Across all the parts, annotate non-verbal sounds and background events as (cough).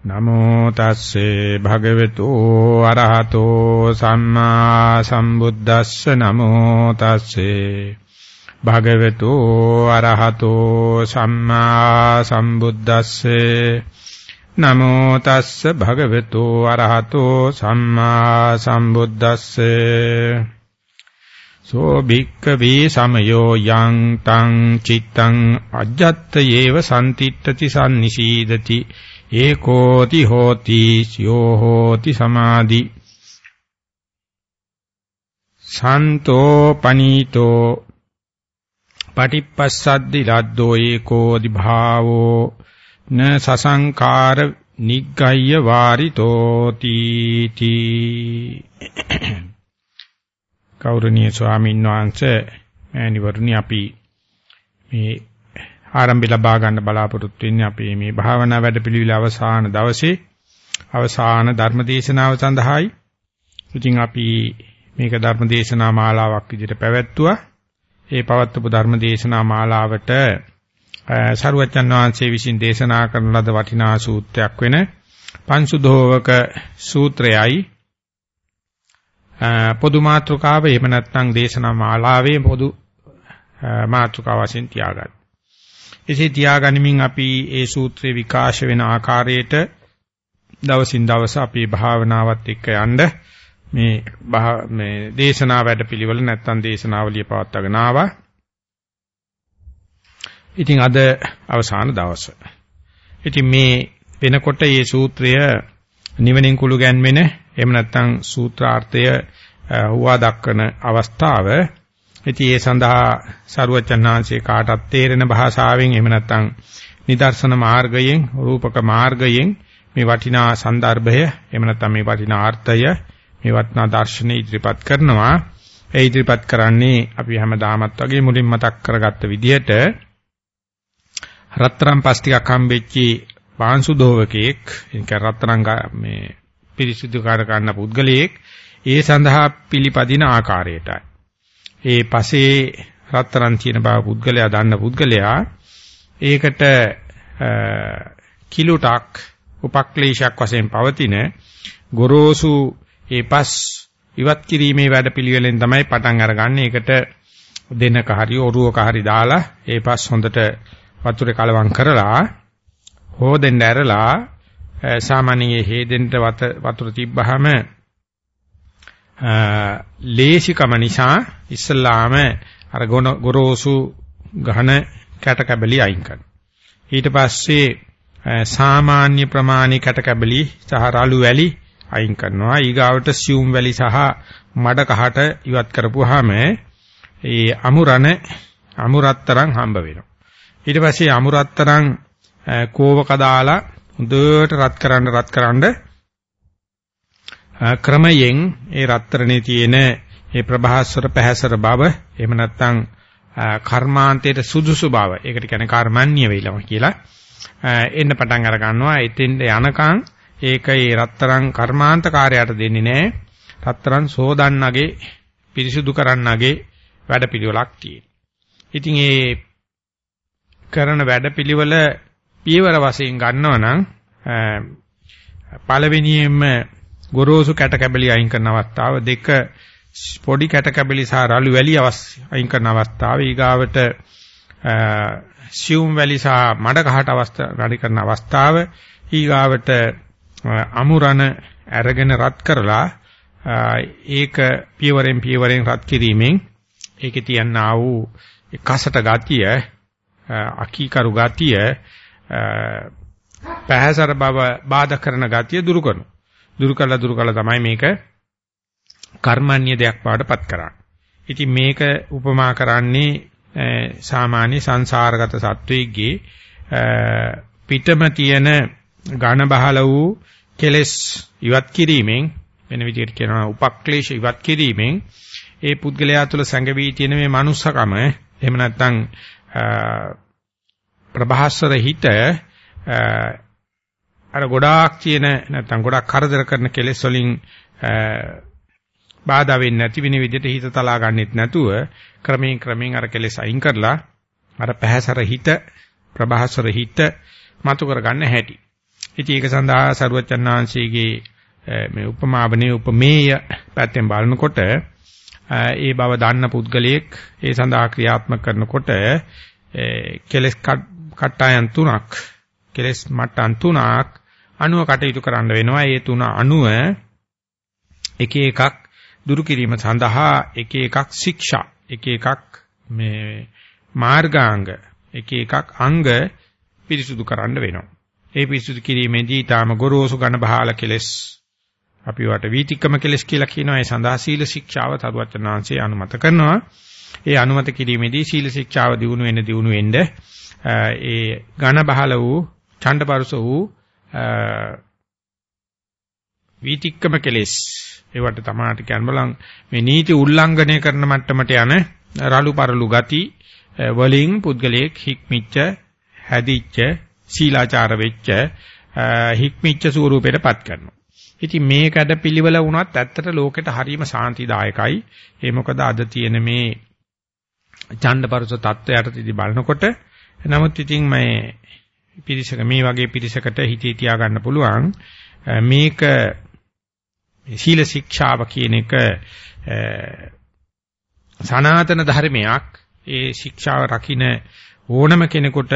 නමෝ තස්සේ භගවතු අරහතෝ සම්මා සම්බුද්දස්ස නමෝ තස්සේ භගවතු අරහතෝ සම්මා සම්බුද්දස්සේ නමෝ තස්ස භගවතු අරහතෝ සම්මා සම්බුද්දස්සේ සෝ භික්ඛවේ සමයෝ යං තං චිත්තං අජ්ජත් යේව සම්තිත්‍තති සම්නිසීදති ඒකෝති හෝති යෝ හෝති සමාධි. සන්තෝ පනීතෝ. පටිපස්සද්දි ලද්දෝ ඒකෝදි භාවෝ. න සසංකාර නිග්ගය්‍ය වාරිතෝ තීති කෞරණීය ස්වාමීන් වහන්සේ මෑණිවරුනි අපි මේ ආරම්භය ලබා ගන්න බලාපොරොත්තු වෙන්නේ අපි මේ භාවනා වැඩපිළිවෙල අවසාන දවසේ අවසාන ධර්ම දේශනාව සඳහායි. ඉතින් අපි මේක ධර්ම දේශනා මාලාවක් විදිහට පැවැත්තුවා. ඒ පවත්වපු ධර්ම දේශනා මාලාවට සරුවච්චන් වහන්සේ විසින් දේශනා කරන ලද වටිනා සූත්‍රයක් වෙන පංසුදෝවක සූත්‍රයයි පොදු මාතෘකාව එහෙම නැත්නම් දේශනා මාලාවේ පොදු මාතෘකාව වශයෙන් තියාගන්න. එසේ තියාගනිමින් අපි ඒ සූත්‍රේ විකාශ වෙන ආකාරයට දවසින් දවස අපේ භාවනාවත් එක්ක යන්න මේ මේ දේශනා වැඩපිළිවෙල නැත්තම් දේශනාවලිය පවත්වාගෙන ආවා. ඉතින් අද අවසාන දවස. ඉතින් මේ වෙනකොට මේ සූත්‍රය නිවනින් කුළු ගැන්වෙන එහෙම නැත්නම් සූත්‍රාර්ථය හුවා දක්වන අවස්ථාව ඉතින් ඒ සඳහා සරුවචනාංශේ කාටත් තේරෙන භාෂාවෙන් එහෙම නැත්නම් නිදර්ශන මාර්ගයෙන් රූපක මාර්ගයෙන් මේ වටිනා સંદર્ભය එහෙම නැත්නම් මේ වටිනා අර්ථය මේ වටිනා දර්ශනය ඉදිරිපත් කරනවා. ඒ ඉදිරිපත් කරන්නේ අපි හැමදාමත් වගේ මුලින් මතක් කරගත්ත විදිහට රත්තරන් පස් ටිකක් හම්බෙච්චි පාංශු දෝවකෙක් එනික රත්තරන් මේ පිරිසිදු කර ගන්න පුද්ගලයෙක් ඒ සඳහා පිළිපදින ආකාරයටයි. ඒ පසේ රත්තරන් තියෙන බව පුද්ගලයා දන්න පුද්ගලයා ඒකට කිලුටක් උපක්ලේශයක් වශයෙන් පවතින ගොරෝසු ඒ පස් ඉවත් කිරීමේ වැඩපිළිවෙලෙන් තමයි පටන් අරගන්නේ. ඒකට දෙනක හරි ඔරුවක හරි දාලා ඒ පස් හොඳට වතුරේ කලවම් කරලා හොදෙන්න ඇරලා සාමාන්‍යයෙන් හේදෙන්ට වතුර තිබ්බහම ලේසිකම නිසා ඉස්සල්ලාම අර ගොරෝසු ඝන කැට කැබලි අයින් කරනවා. ඊට පස්සේ සාමාන්‍ය ප්‍රමාණි කැට කැබලි සහ රළු වැලි අයින් කරනවා. ඊගාවට සියුම් වැලි සහ මඩ කහට ඉවත් කරපුවාම ඒ අමුරණ අමුරත්තරන් හම්බ වෙනවා. ඊට පස්සේ අමුරත්තරන් කෝවක දාලා හොඳට රත් කරන්න රත් කරන්න ක්‍රමයෙන් ඒ රත්තරනේ තියෙන ඒ ප්‍රභාස්වර පැහැසර බව එහෙම නැත්නම් කර්මාන්තයේ සුදුසු බව ඒකට කියන්නේ කර්මන්‍ය වේලම කියලා එන්න පටන් අර ගන්නවා. එතෙන්ට යනකම් ඒක ඒ රත්තරන් කර්මාන්ත කාර්යයට දෙන්නේ නැහැ රත්තරන් සෝදන්නගේ පිරිසුදු කරන්නගේ වැඩපිළිවෙලක් තියෙනවා. ඉතින් ඒ කරන වැඩපිළිවෙල පියවර වශයෙන් ගන්නවා නම් පළවෙනියෙන්ම ගොරෝසු කැට කැබලි අයින් කරන අවස්ථාව දෙක පොඩි කැට කැබලි සහ රළු වැලි අයින් කරන අවස්ථාව. ඊගාවට සියුම් වැලි සහ මඩ කහට අවස්ථාව රණි කරන අවස්ථාව. ඊගාවට අමුරණ අරගෙන රත් කරලා ඒක පියවරෙන් පියවරෙන් රත් කිරීමෙන් ඒකේ තියනා වූ කසට ගතිය අකීකරු ගතිය පැහැසර බව බාධා කරන ගතිය දුරු කරනවා. දුරු කළා දුරු කළා තමයි මේක කර්මන්‍ය දෙයක් බවටපත් කරන්නේ. ඉතින් මේක උපමා කරන්නේ සාමාන්‍ය සංසාරගත සත්වයේගේ පිටම තියෙන ඝන බහල වූ කෙලෙස් ඉවත් කිරීමෙන් වෙන විදිහට කියනවා උපක්ලේශ ඉවත් කිරීමෙන් ඒ පුද්ගලයා තුළ සැඟවී තියෙන මේ manussකම එහෙම නැත්නම් ප්‍රභාස්වර හිත අර ගොඩාක් තියෙන නැත්නම් ගොඩාක් කරදර කරන කෙලෙස් වලින් බාධා වෙන්නේ නැති වෙන විදිහට හිත තලා ගන්නෙත් නැතුව ක්‍රමයෙන් ක්‍රමයෙන් අර කෙලෙස් අයින් කරලා අර පැහැසර හිත ප්‍රභාසර හිත මතු කර ගන්න හැටි. ඉතින් ඒක සඳහා සරුවචන් වහන්සේගේ මේ උපමාවනේ උපමේය පැත්තෙන් බලනකොට ඒ බව දන්න පුද්ගලයෙක් ඒ සඳහා ක්‍රියාත්මක කරනකොට කෙලස් කට්ටයන් තුනක් කෙලස් මට්ටම් තුනක් අණුව කටයුතු කරන්න වෙනවා. ඒ තුන අණුව එක එකක් දුරු කිරීම සඳහා එක එකක් ශික්ෂා එක එකක් මේ මාර්ගාංග එක එකක් අංග පිරිසුදු කරන්න වෙනවා. ඒ පිරිසුදු කිරීමේදී ඊටාම ගොරෝසු ඝන බහාල කෙලස් අපි වට වීතික්කම කෙලස් කියලා කියනවා. ඒ සඳහා සීල ශික්ෂාව තරුවචනාංශයේ අනුමත කරනවා. ඒ අනුමත කිරීමේදී සීල ශික්ෂාව දිනු වෙන දිනු වෙන්න ඒ ඝන බහල වූ ඡණ්ඩපරස වූ වීතික්කම කෙලස් ඒවට තමයි කියන්න බලන් මේ නීති උල්ලංඝනය කරන මට්ටමට යන රළු පරළු ගති වලින් පුද්ගලයෙක් හික්මිච්ච හැදිච්ච සීලාචාර වෙච්ච හික්මිච්ච ස්වරූපයටපත් කරනවා. ඉතින් මේ කඩපිලිවල වුණත් ඇත්තට ලෝකෙට හරීම සාන්තිදායකයි. ඒ මොකද අද තියෙන මේ ඡණ්ඩපරස தත්වයටදී බලනකොට නමුත් ඉතින් මේ පිරිසක මේ වගේ පිරිසකට හිතේ තියාගන්න පුළුවන් මේක සීල ශික්ෂාව කියන එක සනාතන ධර්මයක් ඒ ශික්ෂාව රකින්න ඕනම කෙනෙකුට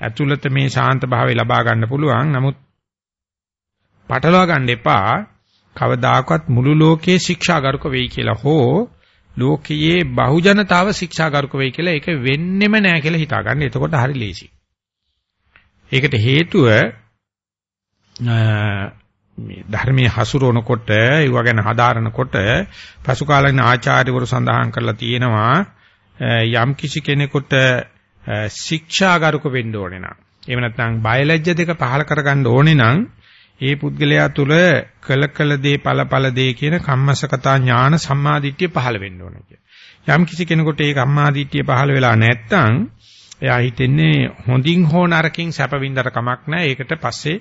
ඇතුළත මේ ශාන්ත භාවය ලබා ගන්න පුළුවන්. නමුත් පටලවා ගන්න එපා. කවදාකවත් මුළු ලෝකේ ශික්ෂාගරුක වෙයි කියලා හෝ ලෝකයේ බහුජනතාව ශික්ෂාගරුක වෙයි කියලා ඒක වෙන්නෙම නෑ කියලා හිතා ගන්න. එතකොට හරි ලේසි. ඒකට හේතුව මේ ධර්මයේ හසුරවනකොට ඒව ගැන හදාරනකොට පසු කාලින ආචාර්යවරු සඳහන් කරලා තියෙනවා යම් කිසි කෙනෙකුට ශික්ෂාගරුක වෙන්න ඕනේ නම් එහෙම නැත්නම් බයලජ්‍ය දෙක පහල කරගන්න ඕනේ නම් ඒ පුද්ගලයා තුල කල කල දේ ඵල ඵල දේ කියන කම්මසකතා ඥාන සම්මාදිට්ඨිය පහල වෙන්න ඕනේ කිය. යම් කිසි කෙනෙකුට ඒ කම්මාදිට්ඨිය පහල වෙලා නැත්නම් එයා හිතන්නේ හොඳින් හෝ නරකින් සැප වින්දර කමක් නැහැ. ඒකට පස්සේ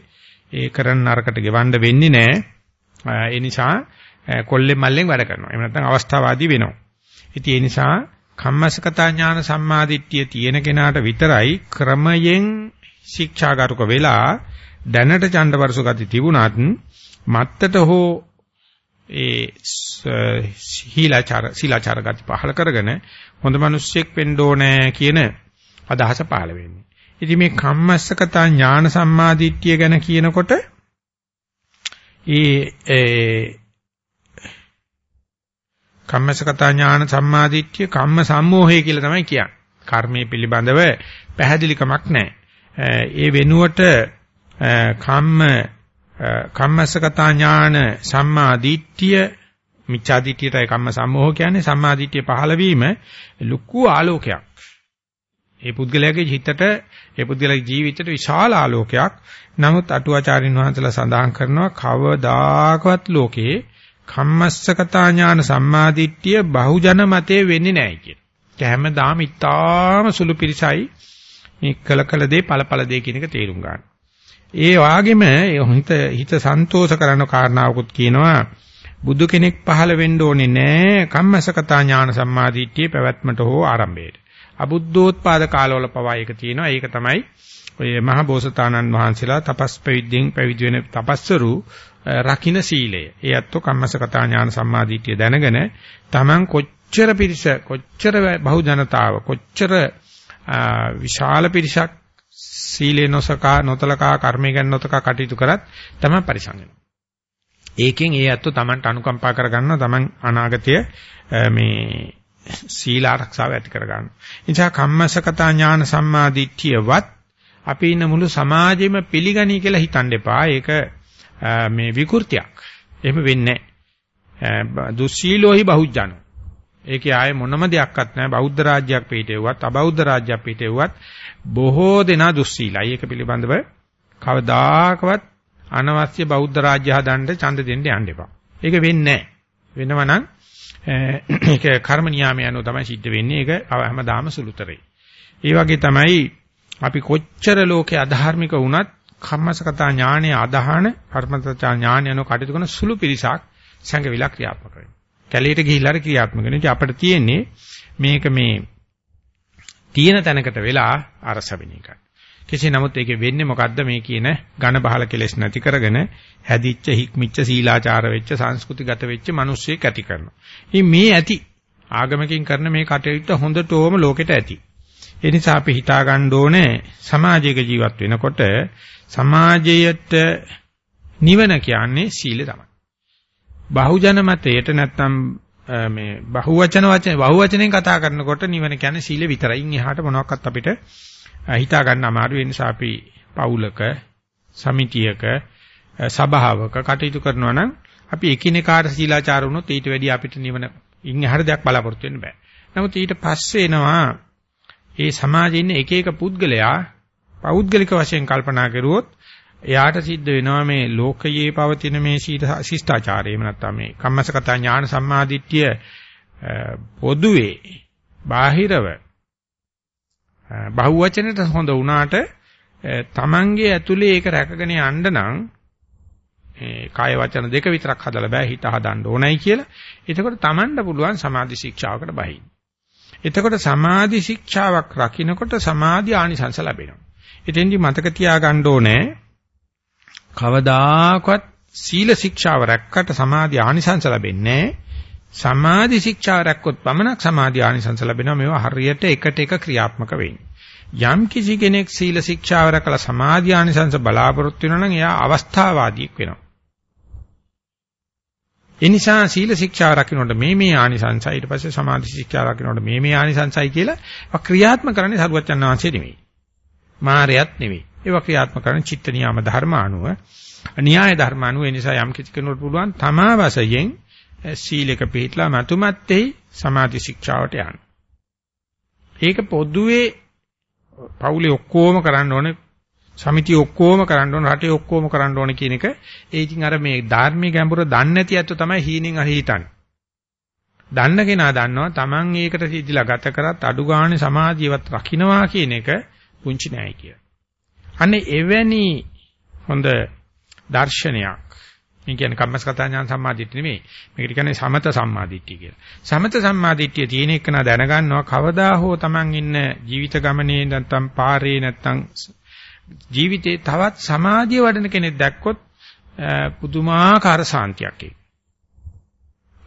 ඒ කරන නරකට ගෙවන්න වෙන්නේ නැහැ. ඒ නිසා කොල්ලෙන් මල්ලෙන් වැඩ කරනවා. එහෙම නැත්නම් අවස්ථාවාදී වෙනවා. ඉතින් ඒ නිසා කම්මසකතා ඥාන සම්මාදිට්ඨිය තියෙන කෙනාට විතරයි ක්‍රමයෙන් ශික්ෂාගරුක වෙලා දැනට ඡන්දවර්ෂ ගති තිබුණත් මත්තට හෝ ඒ සීලාචාර සීලාචාර ගති පහල කරගෙන හොඳ මිනිස්සෙක් වෙන්න ඕනේ කියන අදහස පහළ වෙන්නේ. ඉතින් මේ කම්මස්සකතා ඥාන සම්මාදිට්ඨිය ගැන කියනකොට ඒ කම්මසකතා ඥාන සම්මාදිට්ඨිය කම්ම සම්මෝහය කියලා තමයි කියන්නේ. කර්මයේ පිළිබඳව පැහැදිලිකමක් නැහැ. ඒ වෙනුවට කම්ම කම්මසකතා ඥාන සම්මාදිට්ඨිය මිච්ඡාදිට්ඨියටයි කම්ම සම්මෝහ කියන්නේ සම්මාදිට්ඨිය පහළ වීම ලুকু ආලෝකයක්. ඒ පුද්ගලයාගේ හිතට ඒ පුද්ගලයාගේ ජීවිතයට විශාල ආලෝකයක්. නමුත් අටුවාචාරින් වහන්සේලා සඳහන් කරනවා කවදාකවත් ලෝකේ කම්මස්සකතා ඥාන සම්මාදිට්ඨිය බහුජන මතේ වෙන්නේ නැහැ කියන. ඒ හැමදාම ඉතාම සුළු පිරිසයි මේ කල කල දේ ඵල ඵල දේ කියන එක තේරුම් ගන්න. ඒ වාගෙම හිත හිත සන්තෝෂ කරන කාරණාවකුත් කියනවා බුදු කෙනෙක් පහළ වෙන්න ඕනේ නැහැ කම්මසකතා ඥාන සම්මාදිට්ඨිය පැවැත්මට හෝ ආරම්භයට. අබුද්ධෝත්පාද කාලවල පවා ඒක තියෙනවා. ඒක තමයි ඔය මහ බෝසතාණන් වහන්සේලා තපස් පැවිද්දෙන් පැවිදි වෙන තපස්වරු රකින්න සීලය. ඒ අත්ව කම්මසකතා ඥාන සම්මාදිටිය දැනගෙන Taman කොච්චර පිරිස කොච්චර බහු ජනතාව කොච්චර විශාල පිරිසක් සීලේ නොසකා නොතලකා කර්මය ගැන නොතකා කටයුතු කරත් Taman පරිසං ඒකෙන් ඒ අත්ව Tamanට අනුකම්පා කරගන්න Taman අනාගතය මේ සීල ආරක්ෂාව ඇති කරගන්න. එනිසා කම්මසකතා ඥාන සම්මාදිට්ඨියවත් අපි ඉන්න මුළු සමාජෙම පිළිගනී කියලා හිතන්න එපා. ඒක මේ විකෘතියක්. එහෙම වෙන්නේ නැහැ. දුස්සීලෝහි බහුජන. ඒකේ ආයේ මොනම දෙයක්වත් නැහැ. බෞද්ධ රාජ්‍යයක් පිටේවුවත්, අබෞද්ධ රාජ්‍යයක් පිටේවුවත් බොහෝ දෙනා දුස්සීලයි. ඒක පිළිබඳව කවදාකවත් අනවශ්‍ය බෞද්ධ රාජ්‍ය හදන්න ඡන්ද දෙන්න යන්න එපා. ඒක වෙන්නේ නැහැ. වෙනවා නම් ඒක කර්ම නියාමය අනුව තමයි සිද්ධ වෙන්නේ. ඒක හැමදාම සුළුතරේ. ඒ වගේ තමයි අපි කොච්චර ලෝකේ අධාර්මික වුණත් කම්මසකතා ඥානයේ අදහන කර්මසකතා ඥානය අනුව කටයුතු කරන සුළු පිරිසක් සංගවිලා ක්‍රියාත්මක වෙනවා. කැලේට ගිහිල්ලා හරි ක්‍රියාත්මක වෙනවා. ඉතින් අපිට තියෙන්නේ මේක මේ තියෙන තැනකට වෙලා අරස වෙන එකයි. කෙසේ නමුත් ඒකේ වෙන්නේ මොකද්ද මේ කියන ඝන බහල කෙලෙස් නැති කරගෙන හැදිච්ච හික්මිච්ච සීලාචාර වෙච්ච සංස්කෘතිගත වෙච්ච මිනිස්සෙක් ඇති කරනවා. ඉතින් මේ ඇති ආගමකින් කරන මේ කටයුත්ත හොඳටම ලෝකෙට ඇති. ඒ නිසා අපි හිතා ගන්න ඕනේ සමාජයක ජීවත් වෙනකොට සමාජයට නිවන කියන්නේ සීලය තමයි. බහුජන මතයට නැත්තම් මේ බහුවචන වචන බහුවචනෙන් කතා කරනකොට නිවන කියන්නේ සීල විතරයි. ඉන් එහාට මොනවත් අපිට හිතා ගන්න අමාරු වෙන නිසා අපි පවුලක සමිතියක සභාවක කටයුතු කරනවා නම් අපි එකිනෙකාට සීලාචාර වුණොත් ඊට වැඩිය අපිට නිවන ඉන් එහාට දෙයක් බලාපොරොත්තු වෙන්න බෑ. නමුත් ඊට පස්සේ එනවා ඒ සමාජයේ ඉන්න එක එක පුද්ගලයා පෞද්ගලික වශයෙන් කල්පනා කරුවොත් එයාට සිද්ධ වෙනවා මේ ලෝකයේ පවතින මේ ශිෂ්ටාචාරය එහෙම නැත්නම් මේ කම්මසකතා ඥාන සම්මාදිට්ඨිය පොදුවේ බාහිරව බහුවචනෙට හොඳ වුණාට තමන්ගේ ඇතුලේ ඒක රැකගෙන යන්න නම් ඒ කාය වචන දෙක විතරක් හදලා බෑ හිත හදන්න ඕනයි කියලා. එතකොට තමන්ට පුළුවන් සමාධි ශික්ෂාවකට බහින්න. එතකොට සමාධි ශික්ෂාවක් රකින්නකොට සමාධි ආනිසංස ලැබෙනවා. එතෙන්දි මතක තියාගන්න ඕනේ කවදාකවත් සීල ශික්ෂාව රැක්කට සමාධි ආනිසංස ලැබෙන්නේ සමාධි ශික්ෂාව රැක්කොත් පමණක් සමාධි ආනිසංස ලැබෙනවා. මේවා හරියට එකට එක ක්‍රියාත්මක වෙන්නේ. යම් කිසි කෙනෙක් සීල ශික්ෂාව රැකලා සමාධි ආනිසංස බලාපොරොත්තු වෙනවා නම් එයා අවස්ථාවාදීක් වෙනවා. ඒ නිසා සීල ශික්ෂාව රකින්නට මේ මේ ආනිසංසයි. ඊට පස්සේ සමාධි ශික්ෂාව රකින්නට මේ මේ ආනිසංසයි කියලා ක්‍රියාත්මක කරන්නේ සරුවචන් වහන්සේ නෙමෙයි. මායයත් නෙමෙයි. ඒවා ක්‍රියාත්මක කරන චිත්ත නියම ධර්ම අනුව. න්‍යාය ධර්ම අනුව. ඒ නිසා යම් කිසි කෙනෙකුට පුළුවන් තමා වශයෙන් සීලක පිළිట్లా මතුමැත්තේ සමාධි ශික්ෂාවට යන්න. ඒක පොදුවේ පවුලේ ඔක්කොම කරන්න ඕනේ සමිතිය ඔක්කොම කරන්න ඕන රටේ ඔක්කොම කරන්න ඕන කියන එක ඒ ඉතින් අර මේ ධර්මයේ ගැඹුර දන්නේ නැති අත්ව තමයි හීනෙන් අර හිතන්නේ. දන්න කෙනා දන්නවා Taman ඒකට සිද්ධිලා ගත කරත් අඩු ගානේ සමාජීවත් රකින්නවා කියන එක පුංචි නෑ කියලා. අනේ එවැනි හොඳ දර්ශනයක් මේ කියන්නේ කම්මස්කතා ඥාන සම්මාදිට්ඨිය නෙමෙයි. මේකට කියන්නේ සමත සම්මාදිට්ඨිය කියලා. සමත සම්මාදිට්ඨිය තියෙන එක නා දැනගන්නවා කවදා හෝ Taman ඉන්න ජීවිත ගමනේ නැත්තම් පාරේ නැත්තම් ජීවිතේ තවත් සමාධිය වඩන කෙනෙක් දැක්කොත් පුදුමාකාර සාන්තියක් ඒක.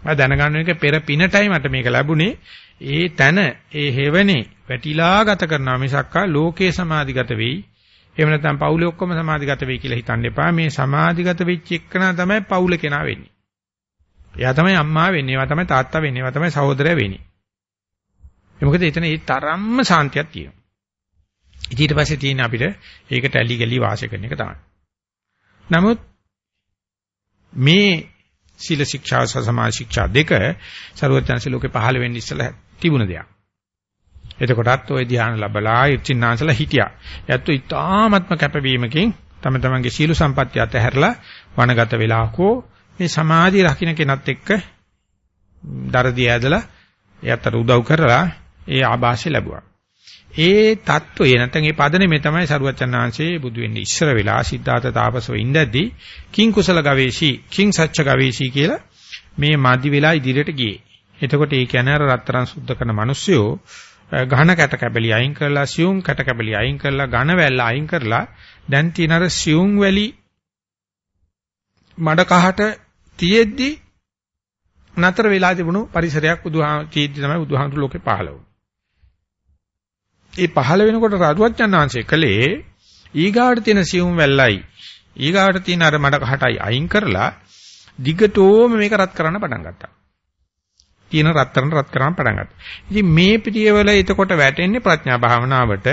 මම දැනගන්න එක පෙර පිනටයි මට මේක ලැබුණේ. ඒ තන ඒ හේවනේ වැටිලා ගත කරනවා මිසක්කා ලෝකේ සමාධිගත වෙයි. එහෙම නැත්නම් පවුලේ ඔක්කොම සමාධිගත වෙයි කියලා හිතන්න එපා. මේ සමාධිගත වෙච්ච එක්කනා තමයි පවුල කෙනා වෙන්නේ. එයා තමයි අම්මා වෙන්නේ, එයා තමයි තාත්තා වෙන්නේ, එයා තමයි සහෝදරයා වෙන්නේ. ඒ මොකද එතන ඒ තරම්ම සාන්තියක් තියෙනවා. ඊට පස්සේ තියෙන අපිට ඒකට ඇලි ගලි වාසය කරන එක තමයි. නමුත් මේ සීල ශික්ෂා සහ සමාධි ශික්ෂා දෙක ਸਰවඥාන්සේ ලෝකේ පහළ වෙන්න ඉස්සලා තිබුණ දෙයක්. එතකොටත් ওই ධ්‍යාන ලැබලා ඉර්චින්නාසලා හිටියා. ඒත්තු ඉතාමත්ම කැපවීමකින් තම තමන්ගේ සීල සම්පත්‍ය අතහැරලා වනගත වෙලාකෝ මේ සමාධිය රකින්න කෙනත් එක්ක දරදී ඇදලා එයාට උදව් කරලා ඒ ආభాෂය ලැබුවා. ඒ தত্ত্বය නැත්නම් ඒ පදනේ තමයි සරුවචන් ආංශේ බුදු වෙන්නේ ඉස්සර වෙලා සිද්ධාත තාපසෝ ඉඳද්දී කිං කුසල ගවේෂී කිං සච්ච ගවේෂී කියලා මේ මාදි වෙලා ඉදිරියට ගියේ. එතකොට ඒ කියන්නේ අර රත්තරන් සුද්ධ කරන මිනිස්සයෝ ඝන කැට කැබලි අයින් කරලා සියුම් කැට කැබලි අයින් කරලා ඝන වැල්ල අයින් කරලා දැන් තියෙන අර සියුම් වැලි මඩ කහට තියෙද්දි නතර වෙලා තිබුණු පරිසරයක් බුදුහා චීද්දි තමයි බුදුහාමුදුරු ලෝකේ පහළ වුනේ. ඒ පහළ වෙනකොට රාජුවච්චන් ආංශය කලේ ඊගාවට තියෙන සියුම් වැල්ලයි ඊගාවට තියෙන අර මඩ කහටයි අයින් කරලා දිගටෝම මේක රත් කරන්න පටන් ගත්තා. තියෙන රත්තරන් රත් කරන්න පටන් ගත්තා. ඉතින් මේ පිටියවල එතකොට වැටෙන්නේ ප්‍රඥා භාවනාවට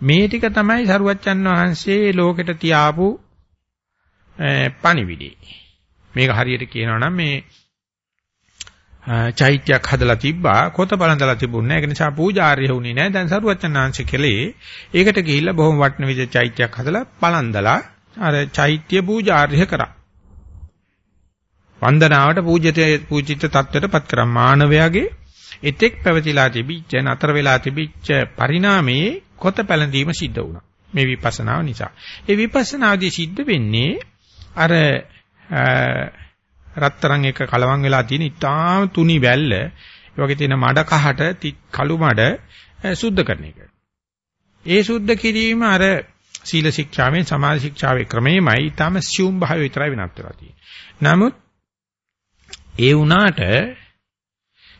මේ ටික තමයි සරුවච්චන් වහන්සේ ලෝකෙට තියාපු පණිවිඩය. මේක හරියට කියනවා නම් මේ චෛත්‍යයක් හදලා තිබ්බා කොත බලඳලා තිබුණේ නැහැ. ඒක නිසා පූජාර්ය වුණේ නැහැ. දැන් සරුවච්චන් වහන්සේ කෙලේ ඒකට ගිහිල්ලා බොහොම වටින විදිහට චෛත්‍යයක් හදලා පළඳලා අර චෛත්‍ය පූජාර්ය කරා. වන්දනාවට පූජිත පූජිත තත්ත්වයටපත් කරා මානවයාගේ එතෙක් පැවතිලා තිබිච්ච නතර වෙලා තිබිච්ච පරිණාමයේ කොත පැලඳීම සිද්ධ වුණා. මේ විපස්සනාව නිසා. ඒ විපස්සනාදී සිද්ධ වෙන්නේ අර රත්තරන් එක කලවම් වෙලා තියෙන ඉතාම තුනි වැල්ල ඒ වගේ තියෙන මඩ කහට කළු මඩ සුද්ධ කරන එක. ඒ සුද්ධ කිරීම අර සීල ශික්ෂාවෙන් සමාධි ශික්ෂාවේ ක්‍රමෙමයි ඊටම සියුම් භාවය විතරයි වෙනත් වෙලා තියෙන්නේ. නමුත් ඒ වුණාට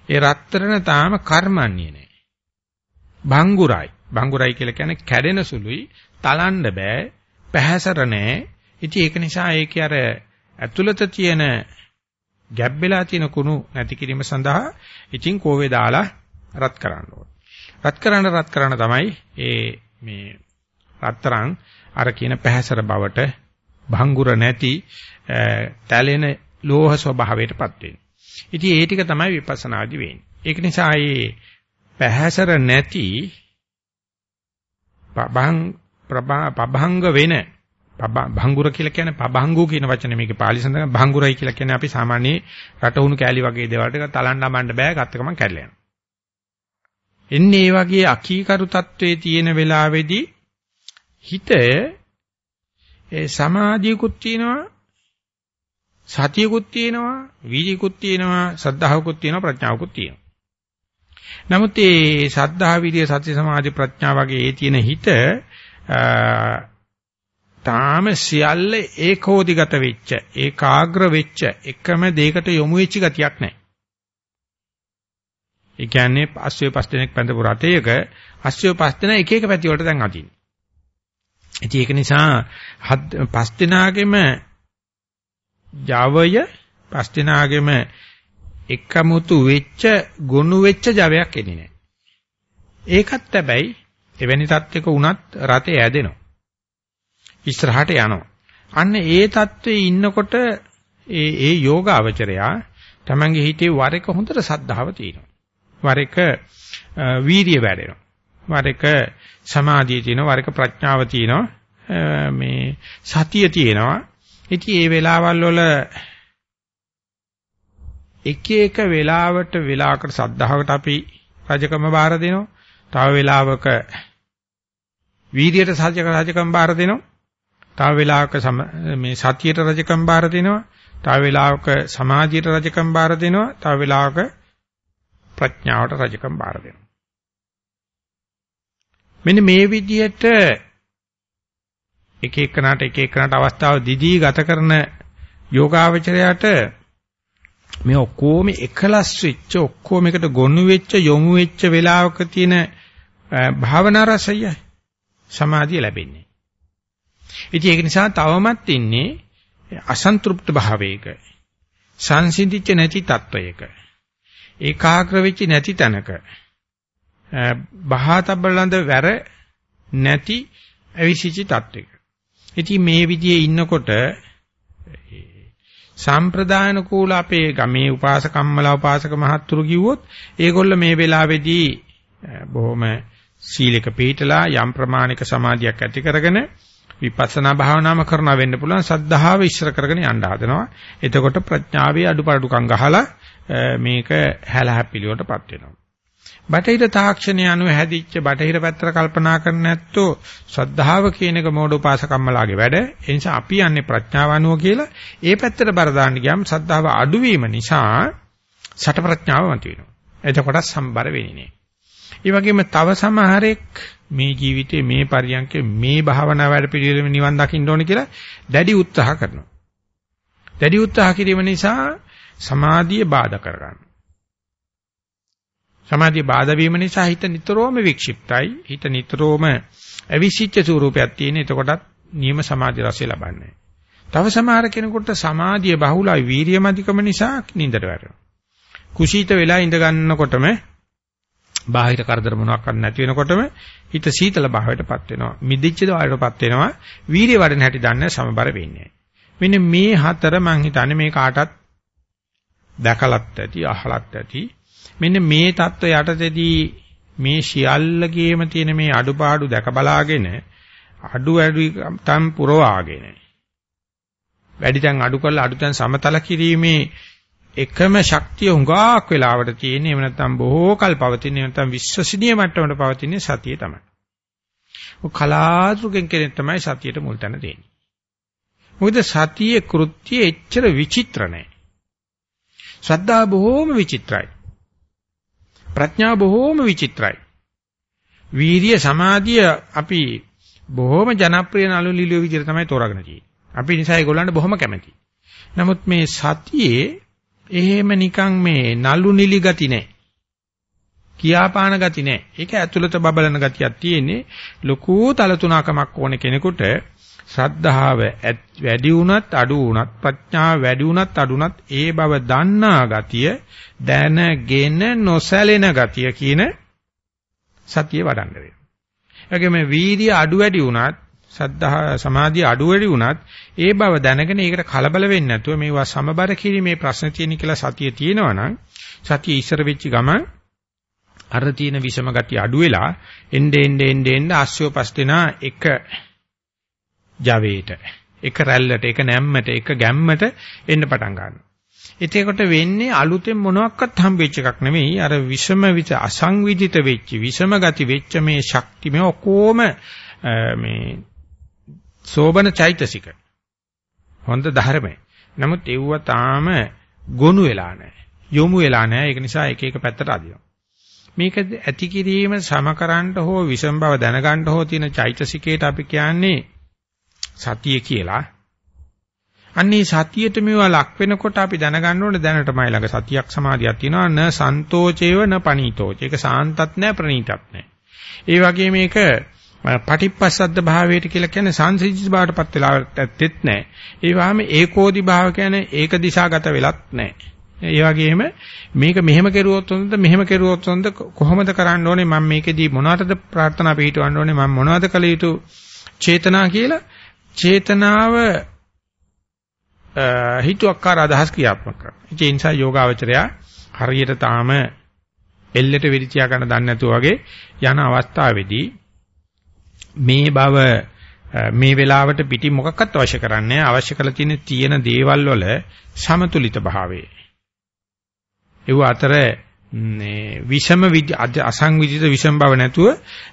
ඒ රත්තරන තාම කර්මන්නේ නැහැ. භංගුරයි. භංගුරයි කියලා කියන්නේ කැඩෙන සුළුයි, තලන්න බෑ, පැහැසර නැහැ. ඉතින් ඒක නිසා ඒකේ අර ඇතුළත තියෙන ගැබ් වෙලා තියෙන කුණු නැති කිරීම සඳහා ඉතින් කෝවේ දාලා රත් කරන්න ඕනේ. රත් කරන්න රත් කරන්න තමයි ඒ මේ රත්තරන් අර කියන පැහැසර බවට භංගුර නැති තැලෙන ලෝහ ස්වභාවයටපත් වෙන්නේ. ඉතින් ඒ ටික තමයි විපස්සනාදි වෙන්නේ. ඒක නිසා මේ පැහැසර නැති පබං පබංග වෙන භංගුර කියලා කියන්නේ පබංගු කියන වචනේ මේකේ පාලි සඳහන් භංගුරයි කියලා කියන්නේ අපි සාමාන්‍ය රටවුණු කෑලි වගේ දේවල් ටික තලන්න අමන්න බෑ ගත්ත ගමන් කැඩලා යනවා. එන්නේ මේ වගේ අකීකරු තත්වයේ තියෙන වෙලාවේදී හිත ඒ සමාධියකුත් තියෙනවා සතියකුත් තියෙනවා වීර්යකුත් තියෙනවා සද්ධාවකුත් තියෙනවා ප්‍රඥාවකුත් තියෙනවා. නමුත් මේ සද්ධා විරිය සති සමාධි ප්‍රඥා වගේ ඒ තියෙන හිත තාම සියල්ල ඒකෝදිගත වෙච්ච ඒකාග්‍ර වෙච්ච එකම දෙයකට යොමු වෙච්ච ගතියක් නැහැ. ඒ කියන්නේ අස්සය පස් දෙනෙක් පැඳපු රතයක අස්සය පස් දෙනා එක එක පැති වලට දැන් අදින්නේ. ඉතින් ඒක නිසා පස් දෙනාගෙම Javaය පස් දෙනාගෙම එකමුතු වෙච්ච ගොනු වෙච්ච Javaයක් එන්නේ නැහැ. ඒකත් හැබැයි එවැනි තත්යක වුණත් රතේ ඇදෙනවා. ඉස්සරහට යනවා. අන්න ඒ தત્ත්වයේ ඉන්නකොට ඒ ඒ යෝගාවචරයා තමන්ගේ හිතේ වර එක හොඳට සද්ධාව තියෙනවා. වර එක වීරිය වැඩෙනවා. වර එක සමාධිය තියෙනවා. වර එක ප්‍රඥාව තියෙනවා. මේ සතිය තියෙනවා. ඉතින් මේ වෙලාවල් වල එක එක වෙලාවට වෙලාවකට සද්ධාවට අපි රජකම බාර දෙනවා. තව වෙලාවක වීර්යයට සාධක රජකම් බාර දෙනවා. තව වෙලාවක මේ සතියට රජකම් බාර දෙනවා. තව වෙලාවක සමාධියට රජකම් බාර දෙනවා. තව වෙලාවක ප්‍රඥාවට රජකම් බාර දෙනවා. මෙන්න මේ විදිහට එක එකනට එක එකනට අවස්ථාව දිදී ගත කරන යෝගාවචරයට මේ ඔක්කොම එකලස් වෙච්ච ඔක්කොම එකට ගොනු වෙච්ච යොමු වෙච්ච වෙලාවක තියෙන භාවනා රසය සමාධිය ලැබෙන්නේ. ඉතින් ඒක නිසා තවමත් ඉන්නේ අසන්තෘප්ත භාවයක. සංසිඳිච්ච නැති තත්වයක. ඒකාග්‍ර වෙච්ච නැති තැනක. බහාතබලඳ වැර නැති අවිසිචි තත්වයක. ඉතින් මේ විදිහේ ඉන්නකොට සම්ප්‍රදායන කූල අපේ ගමේ උපාසකම්මලා උපාසක මහත්තුරු කිව්වොත් ඒගොල්ල මේ වෙලාවේදී බොහොම සීලක පිළිතලා යම් ප්‍රමාණික සමාධියක් ඇති කරගෙන විපස්සනා භාවනාම කරනවා වෙන්න පුළුවන් සද්ධාව ඉස්සර කරගෙන යන්න හදනවා. එතකොට ප්‍රඥාවේ අඩුපාඩුකම් ගහලා මේක හැලහැප්පිලියටපත් වෙනවා. බටහිර තාක්ෂණය අනුව හැදිච්ච බටහිර පැත්තට කල්පනා කරන්නේ නැත්තෝ ශ්‍රද්ධාව කියන එක මෝඩ උපාසකම්මලාගේ වැඩ. ඒ නිසා අපි යන්නේ ප්‍රඥාව අනුව කියලා ඒ පැත්තට බර දාන්න ගියාම ශ්‍රද්ධාව අඩුවීම නිසා සට ප්‍රඥාව මතුවෙනවා. එතකොට සම්බර වෙන්නේ නෑ. ඒ වගේම තව සමහරෙක් මේ ජීවිතේ මේ පරියන්කේ මේ භාවනා වැඩ පිළිවෙලෙම නිවන් දකින්න ඕනේ කියලා දැඩි උත්සාහ කරනවා. දැඩි උත්සාහ කිරීම නිසා සමාධිය බාධා කරගන්නවා. සමාධිය බාධා වීම නිසා හිත නිතරම වික්ෂිප්තයි. හිත නිතරම අවිසිච්ච ස්වරූපයක් තියෙන. එතකොටත් නියම සමාධි රසය ලබන්නේ. තව සමහර කෙනෙකුට සමාධිය බහුලයි වීරියමදිකම නිසා නින්දට වැටෙනවා. කුසීත වෙලා ඉඳ ගන්නකොටම බාහිර කරදර මොනවාක්වත් නැති වෙනකොටම හිත සීතල භාවයටපත් වෙනවා. මිදිච්ච දවායටපත් වෙනවා. වීරිය වඩන හැටි දන්නේ සමබර වෙන්නේ. මෙන්න මේ හතර මං හිතන්නේ මේ කාටත් දැකලත් ඇති අහලත් ඇති. මෙන්න මේ தত্ত্ব යටතේදී මේ සියල්ලකේම තියෙන මේ අඩුපාඩු දැක බලාගෙන අඩු වැඩි තම් පුරවාගෙන වැඩිතෙන් අඩු කරලා අඩුතෙන් සමතල කිරීමේ එකම ශක්තිය හුඟක් වෙලාවට තියෙන එහෙම නැත්නම් බොහෝ කල් පවතින එහෙම නැත්නම් විශ්වසනීය මට්ටමට පවතින සතිය තමයි. ඔය කලාතුරකින් කෙනෙක් තමයි සතියට මුල් තැන දෙන්නේ. මොකද සතියේ කෘත්‍ය එච්චර විචිත්‍ර නැහැ. ශ්‍රද්ධාව බොහෝම විචිත්‍රයි. ප්‍රඥාව බොහෝම විචිත්‍රයි. වීරිය සමාධිය අපි බොහොම ජනප්‍රිය නළු නිළියෝ විදිහට තමයි තෝරාගෙන තියෙන්නේ. අපි නිසා ඒගොල්ලන්ට බොහොම කැමතියි. නමුත් මේ සතියේ එහෙම නිකන් මේ නළු නිලි ගති නැහැ. කියාපාන ගති නැහැ. ඒක ඇතුළත බබලන ගතියක් තියෙන්නේ. ලොකු තලතුණකමක් ඕන කෙනෙකුට ශ්‍රද්ධාව වැඩි වුණත් අඩු වුණත් ප්‍රඥාව වැඩි වුණත් අඩු වුණත් ඒ බව දන්නා ගතිය දැනගෙන නොසැලෙන ගතිය කියන සතිය වඩන්න වෙනවා. ඒගොම වීර්ය අඩු වැඩි වුණත් සද්ධා සමාධිය අඩු වැඩි වුණත් ඒ බව දැනගෙන ඒකට කලබල වෙන්නේ නැතුව මේවා සමබර කිරීමේ ප්‍රශ්න තියෙන කියලා සතිය තියෙනවා නම් සතිය ඉස්සර වෙච්ච ගමන් අර තියෙන විෂම ගතිය අඩු වෙලා එnde ende ende ende ආස්යෝ පස් දෙනා එක ජවයට එක රැල්ලට එක නැම්මට එක ගැම්මට එන්න පටන් ගන්නවා. එතකොට වෙන්නේ අලුතෙන් මොනවත් හම්බෙච්ච එකක් නෙමෙයි අර විෂම විච අසංවිධිත වෙච්ච විෂම ගති වෙච්ච මේ ශක්ති මේ ඔක්කොම මේ සෝබන චෛතසික හොඳ ධර්මයි. නමුත් ඒව තාම ගොනු වෙලා නැහැ. යොමු වෙලා නැහැ. ඒක නිසා එක එක පැත්තට අදිනවා. මේක ඇති කිරීම සමකරන්න හෝ විෂම බව දැනගන්න හෝ තියෙන චෛතසිකයට අපි කියන්නේ සතිය කියලා. අන්නේ සතියට මේවා ලක් වෙනකොට අපි දැනගන්න ඕනේ දැනටමයි ළඟ සතියක් සමාධියක් තියෙනවා න සන්තෝචේව න පනීතෝච. ඒක සාන්තත් නැහැ ප්‍රණීතත් නැහැ. ඒ වගේ මේක පටිපස්සද්ද භාවයට කියලා කියන්නේ සංසිද්ධි භාවයටපත් වෙලා ඇත්තෙත් නැහැ. ඒ වගේම ඒකෝදි භාව කියන්නේ ඒක දිශාගත වෙලත් නැහැ. ඒ වගේම මේක මෙහෙම කෙරුවොත් හොඳද මෙහෙම කෙරුවොත් හොඳද කොහොමද කරන්න ඕනේ මම මේකෙදී මොනවටද ප්‍රාර්ථනා පිටවන්න ඕනේ මම මොනවද කළ යුතු චේතනා කියලා චේතනාව හිතුවක්කාර අදහස් ක්‍රියාත්මක කරනවා. ඒ නිසා යෝගාවචරය හරියට තාම එල්ලෙට වෙදිතියා ගන්න දන්නේ නැතුව වගේ යන අවස්ථාවේදී මේ බව මේ වෙලාවට පිටි මොකක්වත් අවශ්‍ය කරන්නේ අවශ්‍ය කරලා තියෙන තියෙන දේවල් වල සමතුලිත භාවය. ඒව අතර මේ විෂම අසංවිධිත විෂම බව නැතුව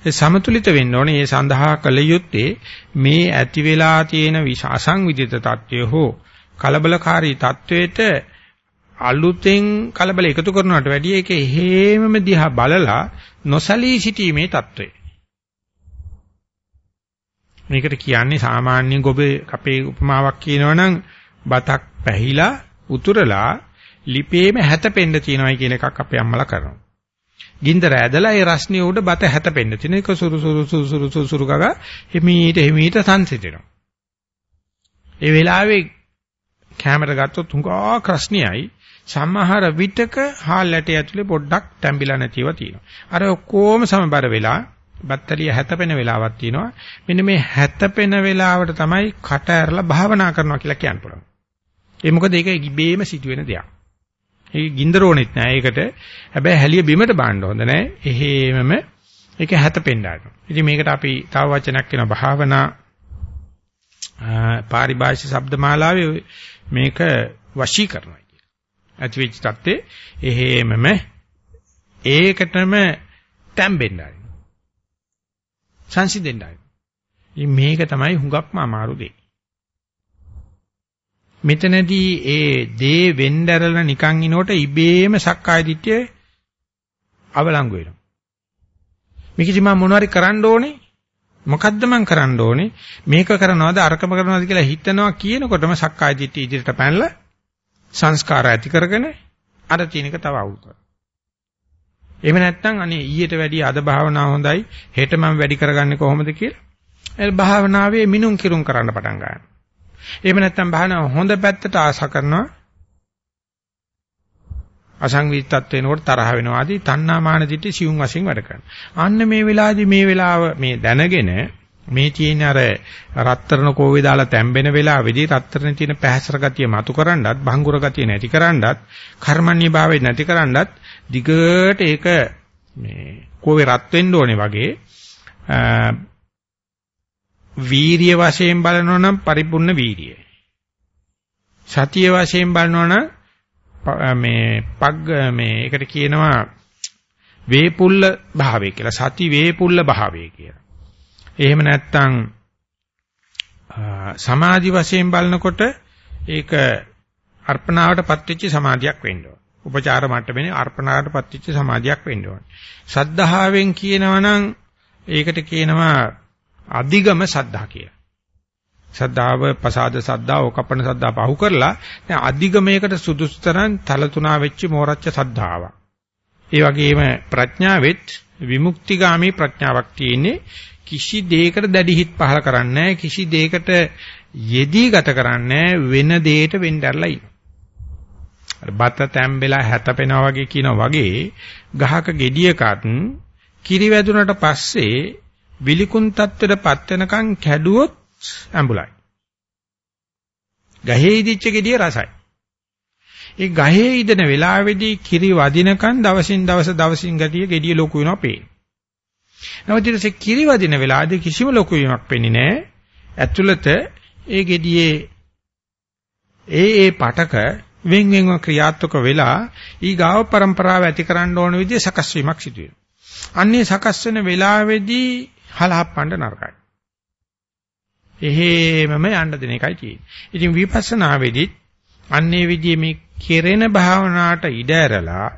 සමතුලිත වෙන්න ඕනේ. ඒ සඳහා කල යුත්තේ මේ ඇති වෙලා තියෙන අසංවිධිත తত্ত্বය හෝ කලබලකාරී తত্ত্বයට අලුතෙන් කලබල එකතු කරනවට වැඩිය ඒක හේමම දිහා බලලා නොසලී සිටීමේ తত্ত্বය. මේකට කියන්නේ සාමාන්‍ය ගොබේ අපේ උපමාවක් කියනවනම් බතක් පැහිලා උතුරලා ලිපේම හැතපෙන්න තියෙනවයි කියන එකක් අපේ අම්මලා කරනවා. ගින්දර ඇදලා ඒ රස්නිය උඩ බත හැතපෙන්න තියෙන එක සුරු සුරු සුරු සුරු සුරු ගග හිමීට හිමීට සංසිඳෙනවා. ඒ වෙලාවේ කැමර ගත්තොත් හුඟා ක්‍රස්නියයි සමහර විටක හාල් ඇටේ ඇතුලේ පොඩ්ඩක් තැඹිලා නැතිව තියෙනවා. අර ඔක්කොම සමබර වෙලා බත්තලිය හැතපෙන වෙලාවක් තියෙනවා. මෙන්න මේ හැතපෙන වෙලාවට තමයි කට ඇරලා භාවනා කරනවා කියලා කියන්න පුළුවන්. ඒ මොකද ඒක ඉබේම සිදුවෙන දෙයක්. ඒක ගින්දර ඕනෙත් නෑ. ඒකට හැබැයි හැලිය බිමට බාන්න හොඳ නෑ. එහෙමම ඒක හැතපෙන්න ගන්නවා. ඉතින් මේකට අපි තව වචනයක් කියන භාවනා පාරිභාෂික શબ્දමාලාවේ මේක වශී කරනවා කියන. ඇතිවෙච්ච தත්තේ එහෙමම ඒකටම තැම්බෙන්න ආරිනවා. සංසිඳෙන්න ආරිනවා. මේක තමයි හුඟක්ම අමාරු දෙය. මෙතනදී ඒ දේ වෙnderලා නිකන් ඉනකොට ඉබේම සක්කාය දිට්ඨිය අවලංගු වෙනවා. මේකදි මම මොනවාරි කරන්න ඕනේ? මොකද්ද මම කරන්න ඕනේ? මේක කරනවද අරකම කරනවද කියලා හිතනවා කියනකොටම සක්කාය දිට්ඨිය ඉදිරියට පැනලා සංස්කාර ඇති කරගෙන අර තියෙනක තව අවුල් එහෙම නැත්නම් අනේ ඊට වැඩිය අද භාවනාව හොඳයි හෙට මම වැඩි කරගන්නේ කොහොමද කියලා ඒ භාවනාවේ මිනුම් කිරුම් කරන්න පටන් ගන්නවා එහෙම නැත්නම් භාවනාව හොඳ පැත්තට ආශා කරනවා. අසංවිතත් වෙනකොට තරහ වෙනවා ආදී තණ්හා මාන දිටි සියුම් වශයෙන් වැඩ කරනවා. අන්න මේ වෙලාවේදී මේ වෙලාව මේ දැනගෙන මේ තියෙන අර රත්තරන කෝවේ දාලා තැම්බෙන වෙලාවේදී රත්තරනේ තියෙන පැහැසර ගතිය මතු කරන්නත් භංගුර ගතිය නැති කරන්නත් කර්මන්නේ භාවය නැති කරන්නත් දිගට ඒක මේ කෝවේ රත් වෙන්න ඕනේ වගේ වීරිය වශයෙන් බලනවා නම් පරිපූර්ණ වීරිය. සතිය වශයෙන් බලනවා නම් මේ පග්ග මේ ඒකට කියනවා වේපුල්ල භාවය කියලා. සති වේපුල්ල භාවය කියලා. එහෙම නැත්නම් සමාධි වශයෙන් බලනකොට ඒක අර්පණාවටපත් වෙච්ච සමාධියක් වෙන්න ඕන. උපචාර මට්ටමේ අර්පණාවටපත් වෙච්ච සමාධියක් වෙන්න ඕන. සද්ධාවෙන් කියනවා නම් ඒකට කියනවා අධිගම සද්ධා කියලා. සද්ධාව පසාද සද්ධා ඕකප්පන සද්ධා පහු කරලා දැන් අධිගමයකට සුදුසුතරන් තලතුණා වෙච්ච මෝරච්ච සද්ධාවක්. ඒ වගේම ප්‍රඥාවෙත් විමුක්තිගාමී ප්‍රඥාවක් තියෙන්නේ කිසි දෙයකට දැඩි හිත් පහල කරන්නේ කිසි දෙයකට යෙදී ගත කරන්නේ වෙන දෙයකට වෙnderලා ඉන්න. බත තැම්බෙලා හැතපෙනා වගේ කියනා වගේ ගහක gediyakat කිරි වැදුනට පස්සේ විලිකුන් තත්ත්වයටපත් වෙනකන් කැඩුවොත් ඇඹුලයි. ගහේ ඉදිච්ච gediya රසයි. ඒ ගහේ ඉදෙන වෙලාවේදී කිරි වදිනකන් දවසින් දවස දවසින් ගතිය gediya ලොකු වෙනවා පේන. නමුත් ඊටසේ කිරි වදින වෙලාවේදී කිසිම ලොකු වීමක් වෙන්නේ නැහැ. ඇතුළත ඒ gediye ඒ ඒ පටක වෙන් වෙන්ව ක්‍රියාත්මක වෙලා ඊ ගාව પરම්පරාව ඇති කරන්න ඕන විදිහ සකස් වීමක් සිදු වෙනවා. අන්නේ සකස් වෙන වෙලාවේදී හලහප්පන්න නරකයි. එහෙමම යන්න දෙන එකයි තියෙන්නේ. ඉතින් විපස්සනා වෙදිත් අන්නේ විදිහේ මේ කෙරෙන භාවනාවට ඉඩ ඇරලා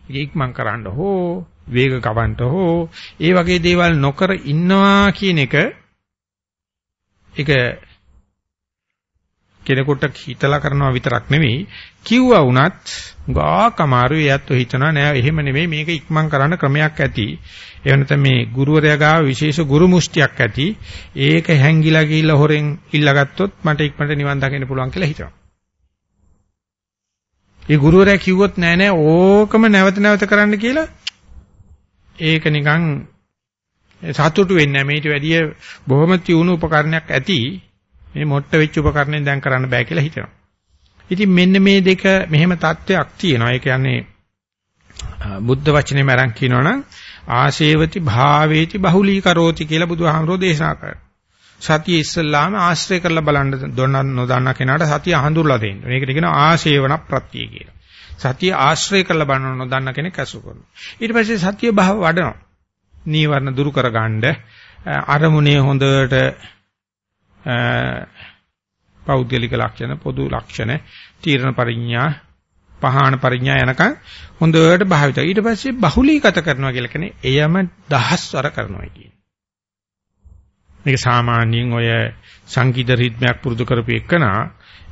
ඉක්මන් කරන්න හෝ වේග කවන්න හෝ ඒ වගේ දේවල් නොකර ඉන්නවා කියන එක ඒක කෙනෙකුට හිතලා කරනවා විතරක් නෙවෙයි. කිව්වා වුණත් ගාක් අමාරුයි. යත් හිතනවා නෑ එහෙම නෙවෙයි. මේක ඉක්මන් කරන්න ක්‍රමයක් ඇති. ඒ වෙනත මේ ගුරුවරයා ගාව විශේෂ ගුරු මුෂ්ටියක් ඇති. ඒක හැංගිලා ගිහිල්ලා හොරෙන් ඉල්ලගත්තොත් මට ඉක්මනට නිවන් දකින්න පුළුවන් කියලා හිතනවා. ඒ ගුරුවරයා කිව්වොත් නෑ නෑ ඕකම නැවත නැවත කරන්න කියලා. ඒක නිකන් සතුටු වෙන්නේ නැහැ මේට වැඩිය බොහොම තියුණු උපකරණයක් ඇති. මේ මොට්ට වෙච්ච උපකරණයෙන් දැන් කරන්න බෑ කියලා හිතනවා. ඉතින් මෙන්න මේ දෙක මෙහෙම தත්වයක් තියෙනවා. ඒ කියන්නේ බුද්ධ වචනේම අරන් කියනවනම් ආශේවති භාවේති බහුලීකරෝති කියලා බුදුහාමරෝ දේශනා කරා. සතිය ඉස්සල්ලාම ආශ්‍රය කරලා බලන්න දොන්න නොදන්න කෙනාට සතිය අහඳුරලා දෙන්න. මේකට කියනවා ආශේවන ප්‍රත්‍ය කියලා. සතිය ආශ්‍රය කරලා බලන්න නොදන්න කෙනෙක් අසු කරනවා. ඊට පස්සේ සතිය භාව වඩනවා. නීවරණ දුරු කරගන්න අරමුණේ හොඳට පෞද්ගලික ලක්ෂණ පොදු ලක්ෂණ තීරණ පරිඥා පහාන පරිඥා යනකම් හොඳට භාවිත. ඊට පස්සේ බහුලීගත කරනවා කියලා කියන්නේ එයම දහස්වර කරනවා කියන්නේ. මේක සාමාන්‍යයෙන් ඔය සංගීත රිද්මයක් පුරුදු කරපු එකනා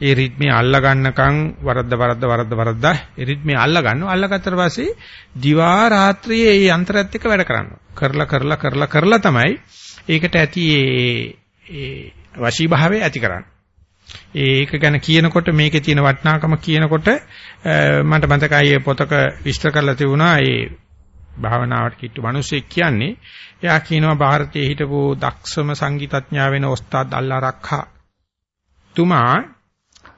ඒ රිද්මේ අල්ලා ගන්නකම් වරද්ද වරද්ද වරද්ද වරද්ද ඒ රිද්මේ අල්ලා ගන්නවා අල්ලාගත්තට පස්සේ දිවා රාත්‍රියේ ඒ යන්ත්‍රයත් එක්ක වැඩ කරනවා. කරලා කරලා කරලා කරලා තමයි ඒකට ඇති ඒ වශීභාවය ඇති කරන්න. ඒක ගැන කියනකොට මේකේ තියෙන වටිනාකම කියනකොට මට මතකයි පොතක විස්තර කරලා තිබුණා ඒ භාවනාවට කිට්ටු මිනිස්සෙක් කියන්නේ එයා කියනවා ಭಾರತයේ හිටපු දක්ෂම සංගීතඥයා වෙන ඔස්තාද් අල්ලාරක්ඛා තුමා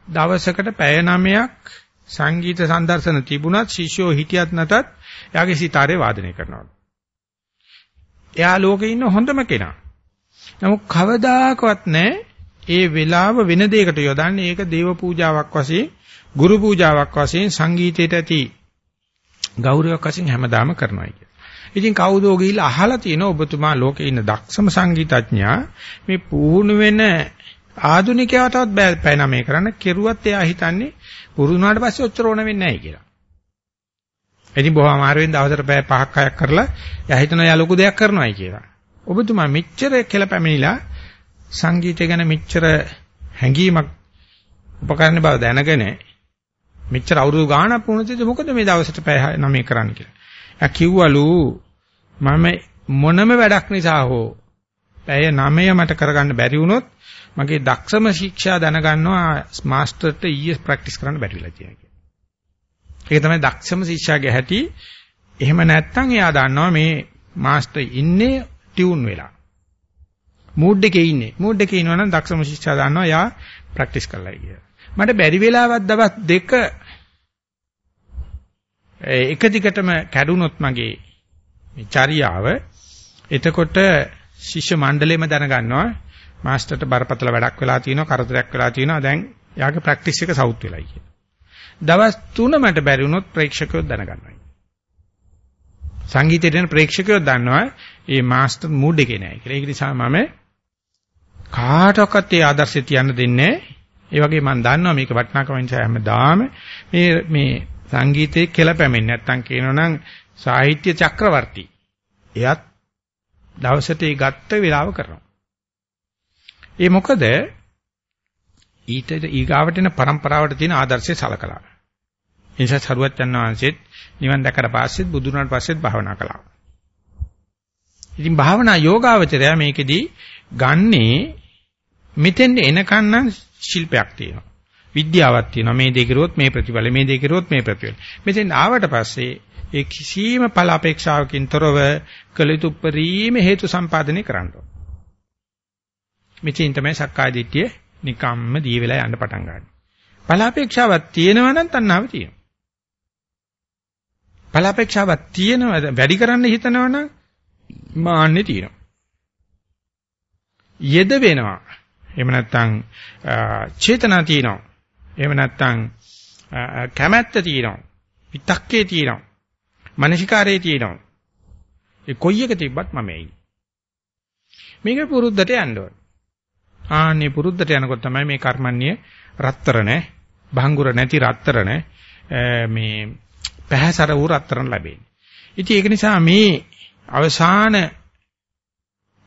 දවසකට පැය 9ක් සංගීත සම්දර්ශන තිබුණත් ශිෂ්‍යෝ හිටියත් නැතත් එයාගේ සිතාරේ වාදනය කරනවා. එයා ලෝකේ ඉන්න හොඳම කෙනා. නමුත් කවදාකවත් නැහැ ඒ වෙලාව වෙන දෙයකට යොදන්නේ ඒක දේව පූජාවක් වශයෙන් ගුරු පූජාවක් වශයෙන් සංගීතයට ඇති ගෞරවයක් වශයෙන් හැමදාම කරනවා කිය. ඉතින් කවුදෝ ගිහිල්ලා අහලා තියෙන ඔබතුමා ලෝකේ ඉන්න දක්ෂම සංගීතඥයා මේ පුහුණු වෙන ආදුනිකයවටවත් බෑ නමේ කරන්න කෙරුවත් එයා හිතන්නේ පුරුණාට පස්සේ ඔච්චර ඕන වෙන්නේ නැහැ කියලා. ඉතින් බොහොම අමාරුවෙන් දවසට පැය 5ක් 6ක් කරලා එයා හිතනවා එයා ලොකු දෙයක් කරනවායි කියලා. ඔබතුමා මෙච්චර කියලා පැමිණිලා සංගීතය ගැන මෙච්චර හැඟීමක් උපකරණ බව දැනගෙන මෙච්චර අවුරුදු ගාණක් වුණොත් මොකද මේ දවසට පැය 9 කරන්න කියලා. එයා කිව්වලු මම මොනම වැඩක් නිසා හෝ පැය 9 මට කරගන්න බැරි වුණොත් මගේ දක්ෂම ශික්ෂා දැනගන්නවා මාස්ටර්ට ඊයේ ප්‍රැක්ටිස් කරන්න බැරි වෙලා තියෙනවා කියලා. ඒක තමයි දක්ෂම ශිෂ්‍යාගේ හැටි. එහෙම නැත්නම් එයා දන්නවා මේ මාස්ටර් ඉන්නේ ටියුන් වෙලා. මූඩ් එකේ ඉන්නේ. මූඩ් එකේ ඉන්නවනම් දක්ෂම ශිෂ්‍යයා දන්නවා යා ප්‍රැක්ටිස් කරලා කියලා. මට බැරි වෙලාවක් දවස් දෙක එක දිගටම කැඩුනොත් මගේ මේ චර්යාව එතකොට ශිෂ්‍ය මණ්ඩලෙම දැනගන්නවා මාස්ටර්ට බරපතල වැඩක් වෙලා තියෙනවා කරදරයක් වෙලා තියෙනවා දැන් යාගේ ප්‍රැක්ටිස් එක සවුත් වෙලයි කියලා. දවස් 3 මට බැරි වුණොත් ප්‍රේක්ෂකයෝ දැනගන්නවා. සංගීතයට යන ප්‍රේක්ෂකයෝ දන්නවා මේ මාස්ටර් මූඩ් එකේ නැහැ කියලා. ඒක නිසා මම කාටවත් ඒ ආදර්ශය තියන්න දෙන්නේ ඒ වගේ මම දන්නවා මේක වටිනාකම නිසා හැමදාම මේ මේ සංගීතයේ කෙලපැමෙන්නේ නැත්තම් කියනවනම් සාහිත්‍ය චක්‍රවර්ති. එයත් දවසට ඒ ගත්ත වේලාව කරනවා. ඒ මොකද ඊට ඊගාවට එන પરම්පරාවට තියෙන ආදර්ශය සලකලා. ඒ නිසා සරුවත් යන වංශෙත් නිවන් දැකලා පස්සෙත් බුදුරණන් පස්සෙත් භාවනා කළා. ඉතින් භාවනා යෝගාවචරය මේකෙදී ගන්නේ මෙතෙන් එනකන් නම් ශිල්පයක් තියෙනවා. විද්‍යාවක් තියෙනවා. මේ දෙක කරුවොත් මේ ප්‍රතිඵල, මේ දෙක කරුවොත් මේ ප්‍රතිඵල. මෙතෙන් ආවට පස්සේ ඒ කිසියම් ඵල අපේක්ෂාවකින් තොරව කළ යුතු පරිම හේතු සම්පාදනය කරන්න ඕන. මෙතෙන් තමයි සක්කාය දිට්ඨිය නිකම්ම දී වෙලා යන්න පටන් ගන්න. ඵල අපේක්ෂාවක් තියෙනවා නම් තණ්හාව තියෙනවා. ඵල අපේක්ෂාවක් තියෙනවා වැඩි කරන්න හිතනවා නම් මාන්නේ තියෙනවා. යෙද වෙනවා. එහෙම නැත්නම් චේතනා තියෙනවා. එහෙම නැත්නම් කැමැත්ත තියෙනවා. විතක්කේ තියෙනවා. මනසිකාරයේ තියෙනවා. ඒ කොයි එක තිබ්බත් මම එයි. මේක පුරුද්දට යන්න ඕන. ආන්නේ පුරුද්දට යනකොට තමයි මේ කර්මන්නේ රත්තරණ, භංගුර නැති රත්තරණ මේ පැහැසර වූ රත්තරන් ලැබෙන්නේ. ඉතින් ඒක නිසා මේ අවසාන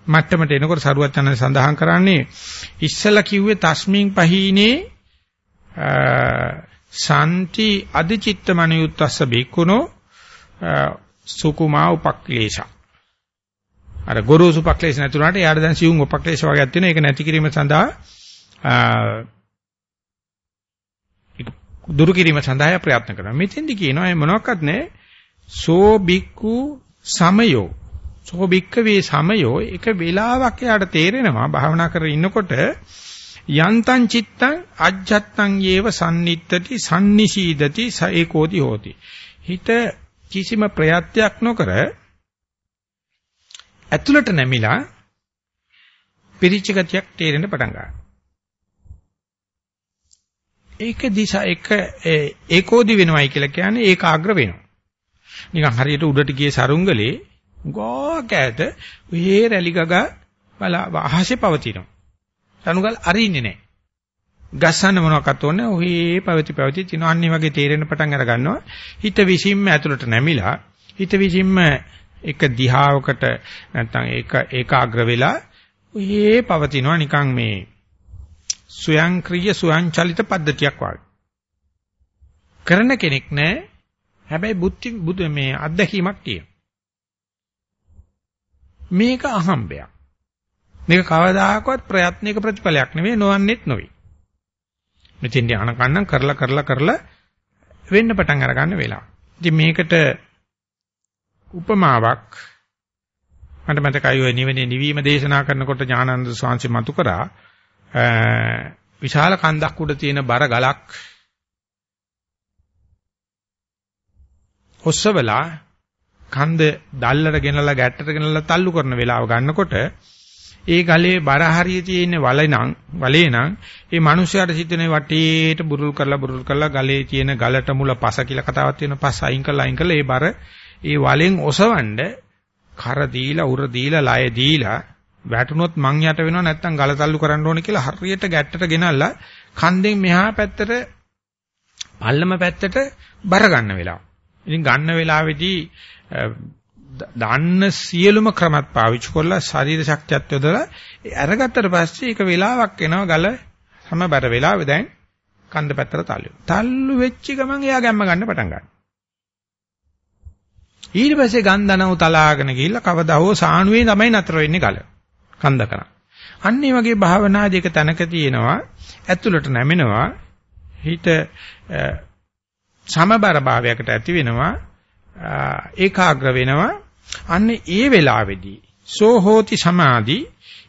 මට්ටමට එනකොට සරුවත් යන සඳහන් කරන්නේ ඉස්සලා කිව්වේ තස්මින් පහීනේ සාන්ති අධිචිත්ත මනියුත්තස්ස බික්කුණෝ සුකුමා උපක්ලේශ. අර ගොරෝසු උපක්ලේශ නැතුණාට යාර දැන් සියුම් උපක්ලේශ වගේක් තියෙනවා. ඒක නැති කිරීම සඳහා දුරු කිරීම සඳහා ප්‍රයත්න කරනවා. මෙතෙන්දි කියනවා මේ මොනවත් නැහැ. සෝ බික්කු සමයෝ සෝ බික්කවේ සමයෝ එක වෙලාවක් යාට තේරෙනවා භාවනා කරගෙන ඉන්නකොට යන්තං චිත්තං අජ්ජත්තං යේව sannittati sannisīdati ඒකෝති හෝති හිත කිසිම ප්‍රයත්නයක් නොකර ඇතුළට නැමිලා පිරිච්ච ගතියක් තේරෙන්න පටන් ගන්නවා. ඒක දිශා එක ඒකෝදි වෙනවයි කියලා කියන්නේ ඒකාග්‍ර වෙනවා. නිකන් හරියට උඩට ගියේ සරුංගලේ ගෝකෑට ඔය රැලි ගගා බල අහසේ පවතිනවා. සරුංගල් අරින්නේ නැහැ. ගස්සන්න මොනවක්වත් ඕනේ ඔහේ පැවති පැවති තිනවා. අන්නේ වගේ තේරෙන පටන් අර ගන්නවා. හිත විසින්ම ඇතුළට නැමිලා හිත විසින්ම එක දිහාවකට නැත්තම් ඒක ඒකාග්‍ර වෙලා ඔහේ පවතිනවා නිකන් මේ ස්වයංක්‍රීය ස්වයංචලිත පද්ධතියක් වගේ. කරන කෙනෙක් නැහැ හැබැයි බුද්ධි බුදු මේ අත්දැකීමක් තියෙනවා. මේක අහම්බයක්. මේක කවදාහකවත් ප්‍රයත්නයක ප්‍රතිඵලයක් නෙවෙයි නොවන්නේත් නෙවෙයි. මෙතෙන් ධානකන්නම් කරලා කරලා කරලා වෙන්න පටන් අරගන්න වෙලා. ඉතින් මේකට උපමාවක් මට මතකයි ඔය නිවනේ නිවීම දේශනා කරනකොට ඥානানন্দ ස්වාමීන් වහන්සේ මතු කරා විශාල කන්දක් උඩ තියෙන බර ගලක් ඔස්සවලා කන්ද දැල්ලට ගෙනලා ගැටට ගෙනලා තල්ලු කරන වෙලාව ගන්නකොට ඒ ගලේ බර හරිය තියෙන වලේ නම් වලේ නම් ඒ මිනිස්යාට සිද්ධනේ වටේට බුරුල් කරලා බුරුල් කරලා ගලේ තියෙන ගලට මුල පස කියලා කතාවක් තියෙන පස් අයින් කරලා අයින් කරලා ඒ බර ඒ වලෙන් ඔසවන්න කර දීලා උර දීලා ලය දීලා වැටුනොත් මං යට වෙනව නැත්තම් ගල තල්ලු කරන්න ඕනේ කියලා හරියට ගැට්ටට ගෙනල්ලා කන්දෙන් මෙහා පැත්තට පල්ලම පැත්තට බර ගන්න වෙලාව. ඉතින් ගන්න වෙලාවේදී දාන්න සියලුම ක්‍රමත් පාවිච්චි කරලා ශරීර ශක්තියත් යොදලා අරගත්තට පස්සේ ඒක වෙලාවක් එනවා ගල සමබර වෙලාවෙ දැන් කන්ද පැත්තට තල්ලු. තල්ලු වෙච්ච ගමන් එයා ගැම්ම ගන්න පටන් ගන්නවා. ඊට පස්සේ ගන්ධනව තලාගෙන ගිහිල්ලා කවදා හෝ සානුවේ තමයි නතර වෙන්නේ ගල. කන්ද කරා. අන්න ඒ වගේ භාවනාදී එක තැනක තියෙනවා ඇතුළට නැමෙනවා හිත සමබර භාවයකට ඇති වෙනවා ඒකාග්‍ර වෙනවා. අන්න ඒ වෙලාවේදී සෝ හෝති සමාධි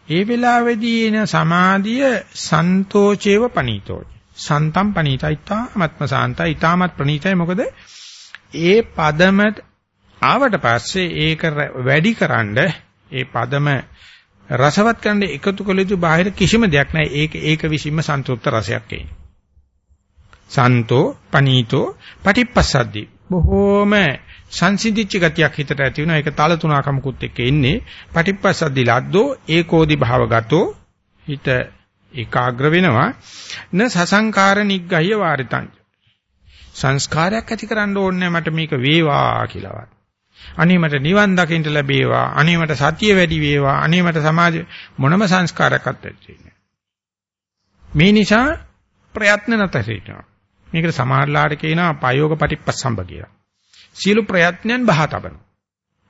ඒ වෙලාවේදී එන සමාධිය සන්තෝචේව පනීතෝ සන්තම් පනීතයිතාමත්ම සාන්තයි ඊ타මත් ප්‍රණීතයි මොකද ඒ පදම ආවට පස්සේ ඒක වැඩිකරනද ඒ පදම රසවත් කරන්න එකතු කළ යුතු බාහිර කිසිම දෙයක් නැහැ. ඒක ඒක විසින්ම සන්තුෂ්ත රසයක් එන්නේ. සන්තෝ පනීතෝ පටිපස්සද්දි බොහෝම සංසිඳිච්ච ගතියක් හිතට ඇති වෙනවා. ඒක තල තුනකමකුත් එක්ක එන්නේ. පටිපස්සද්දි ලද්දෝ ඒකෝදි භාවගතෝ හිත ඒකාග්‍ර වෙනවා. න සසංකාර නිග්ගහ්‍ය වාරිතං. සංස්කාරයක් ඇති කරන්න ඕනේ මට මේක වේවා කියලාවත්. අනේ මට නිවන් දකින්න ලැබේවා. අනේ මට සතිය වැඩි වේවා. අනේ මට සමාජ මොනම සංස්කාරයක්වත් ඇත්තේ මේ නිසා ප්‍රයත්න නැතර හිටිනවා. මේකට සමහරලාට කියනවා පයෝග පටිපස්සම්බ කියලා. සියලු ප්‍රයත්නයන් බහ තබන.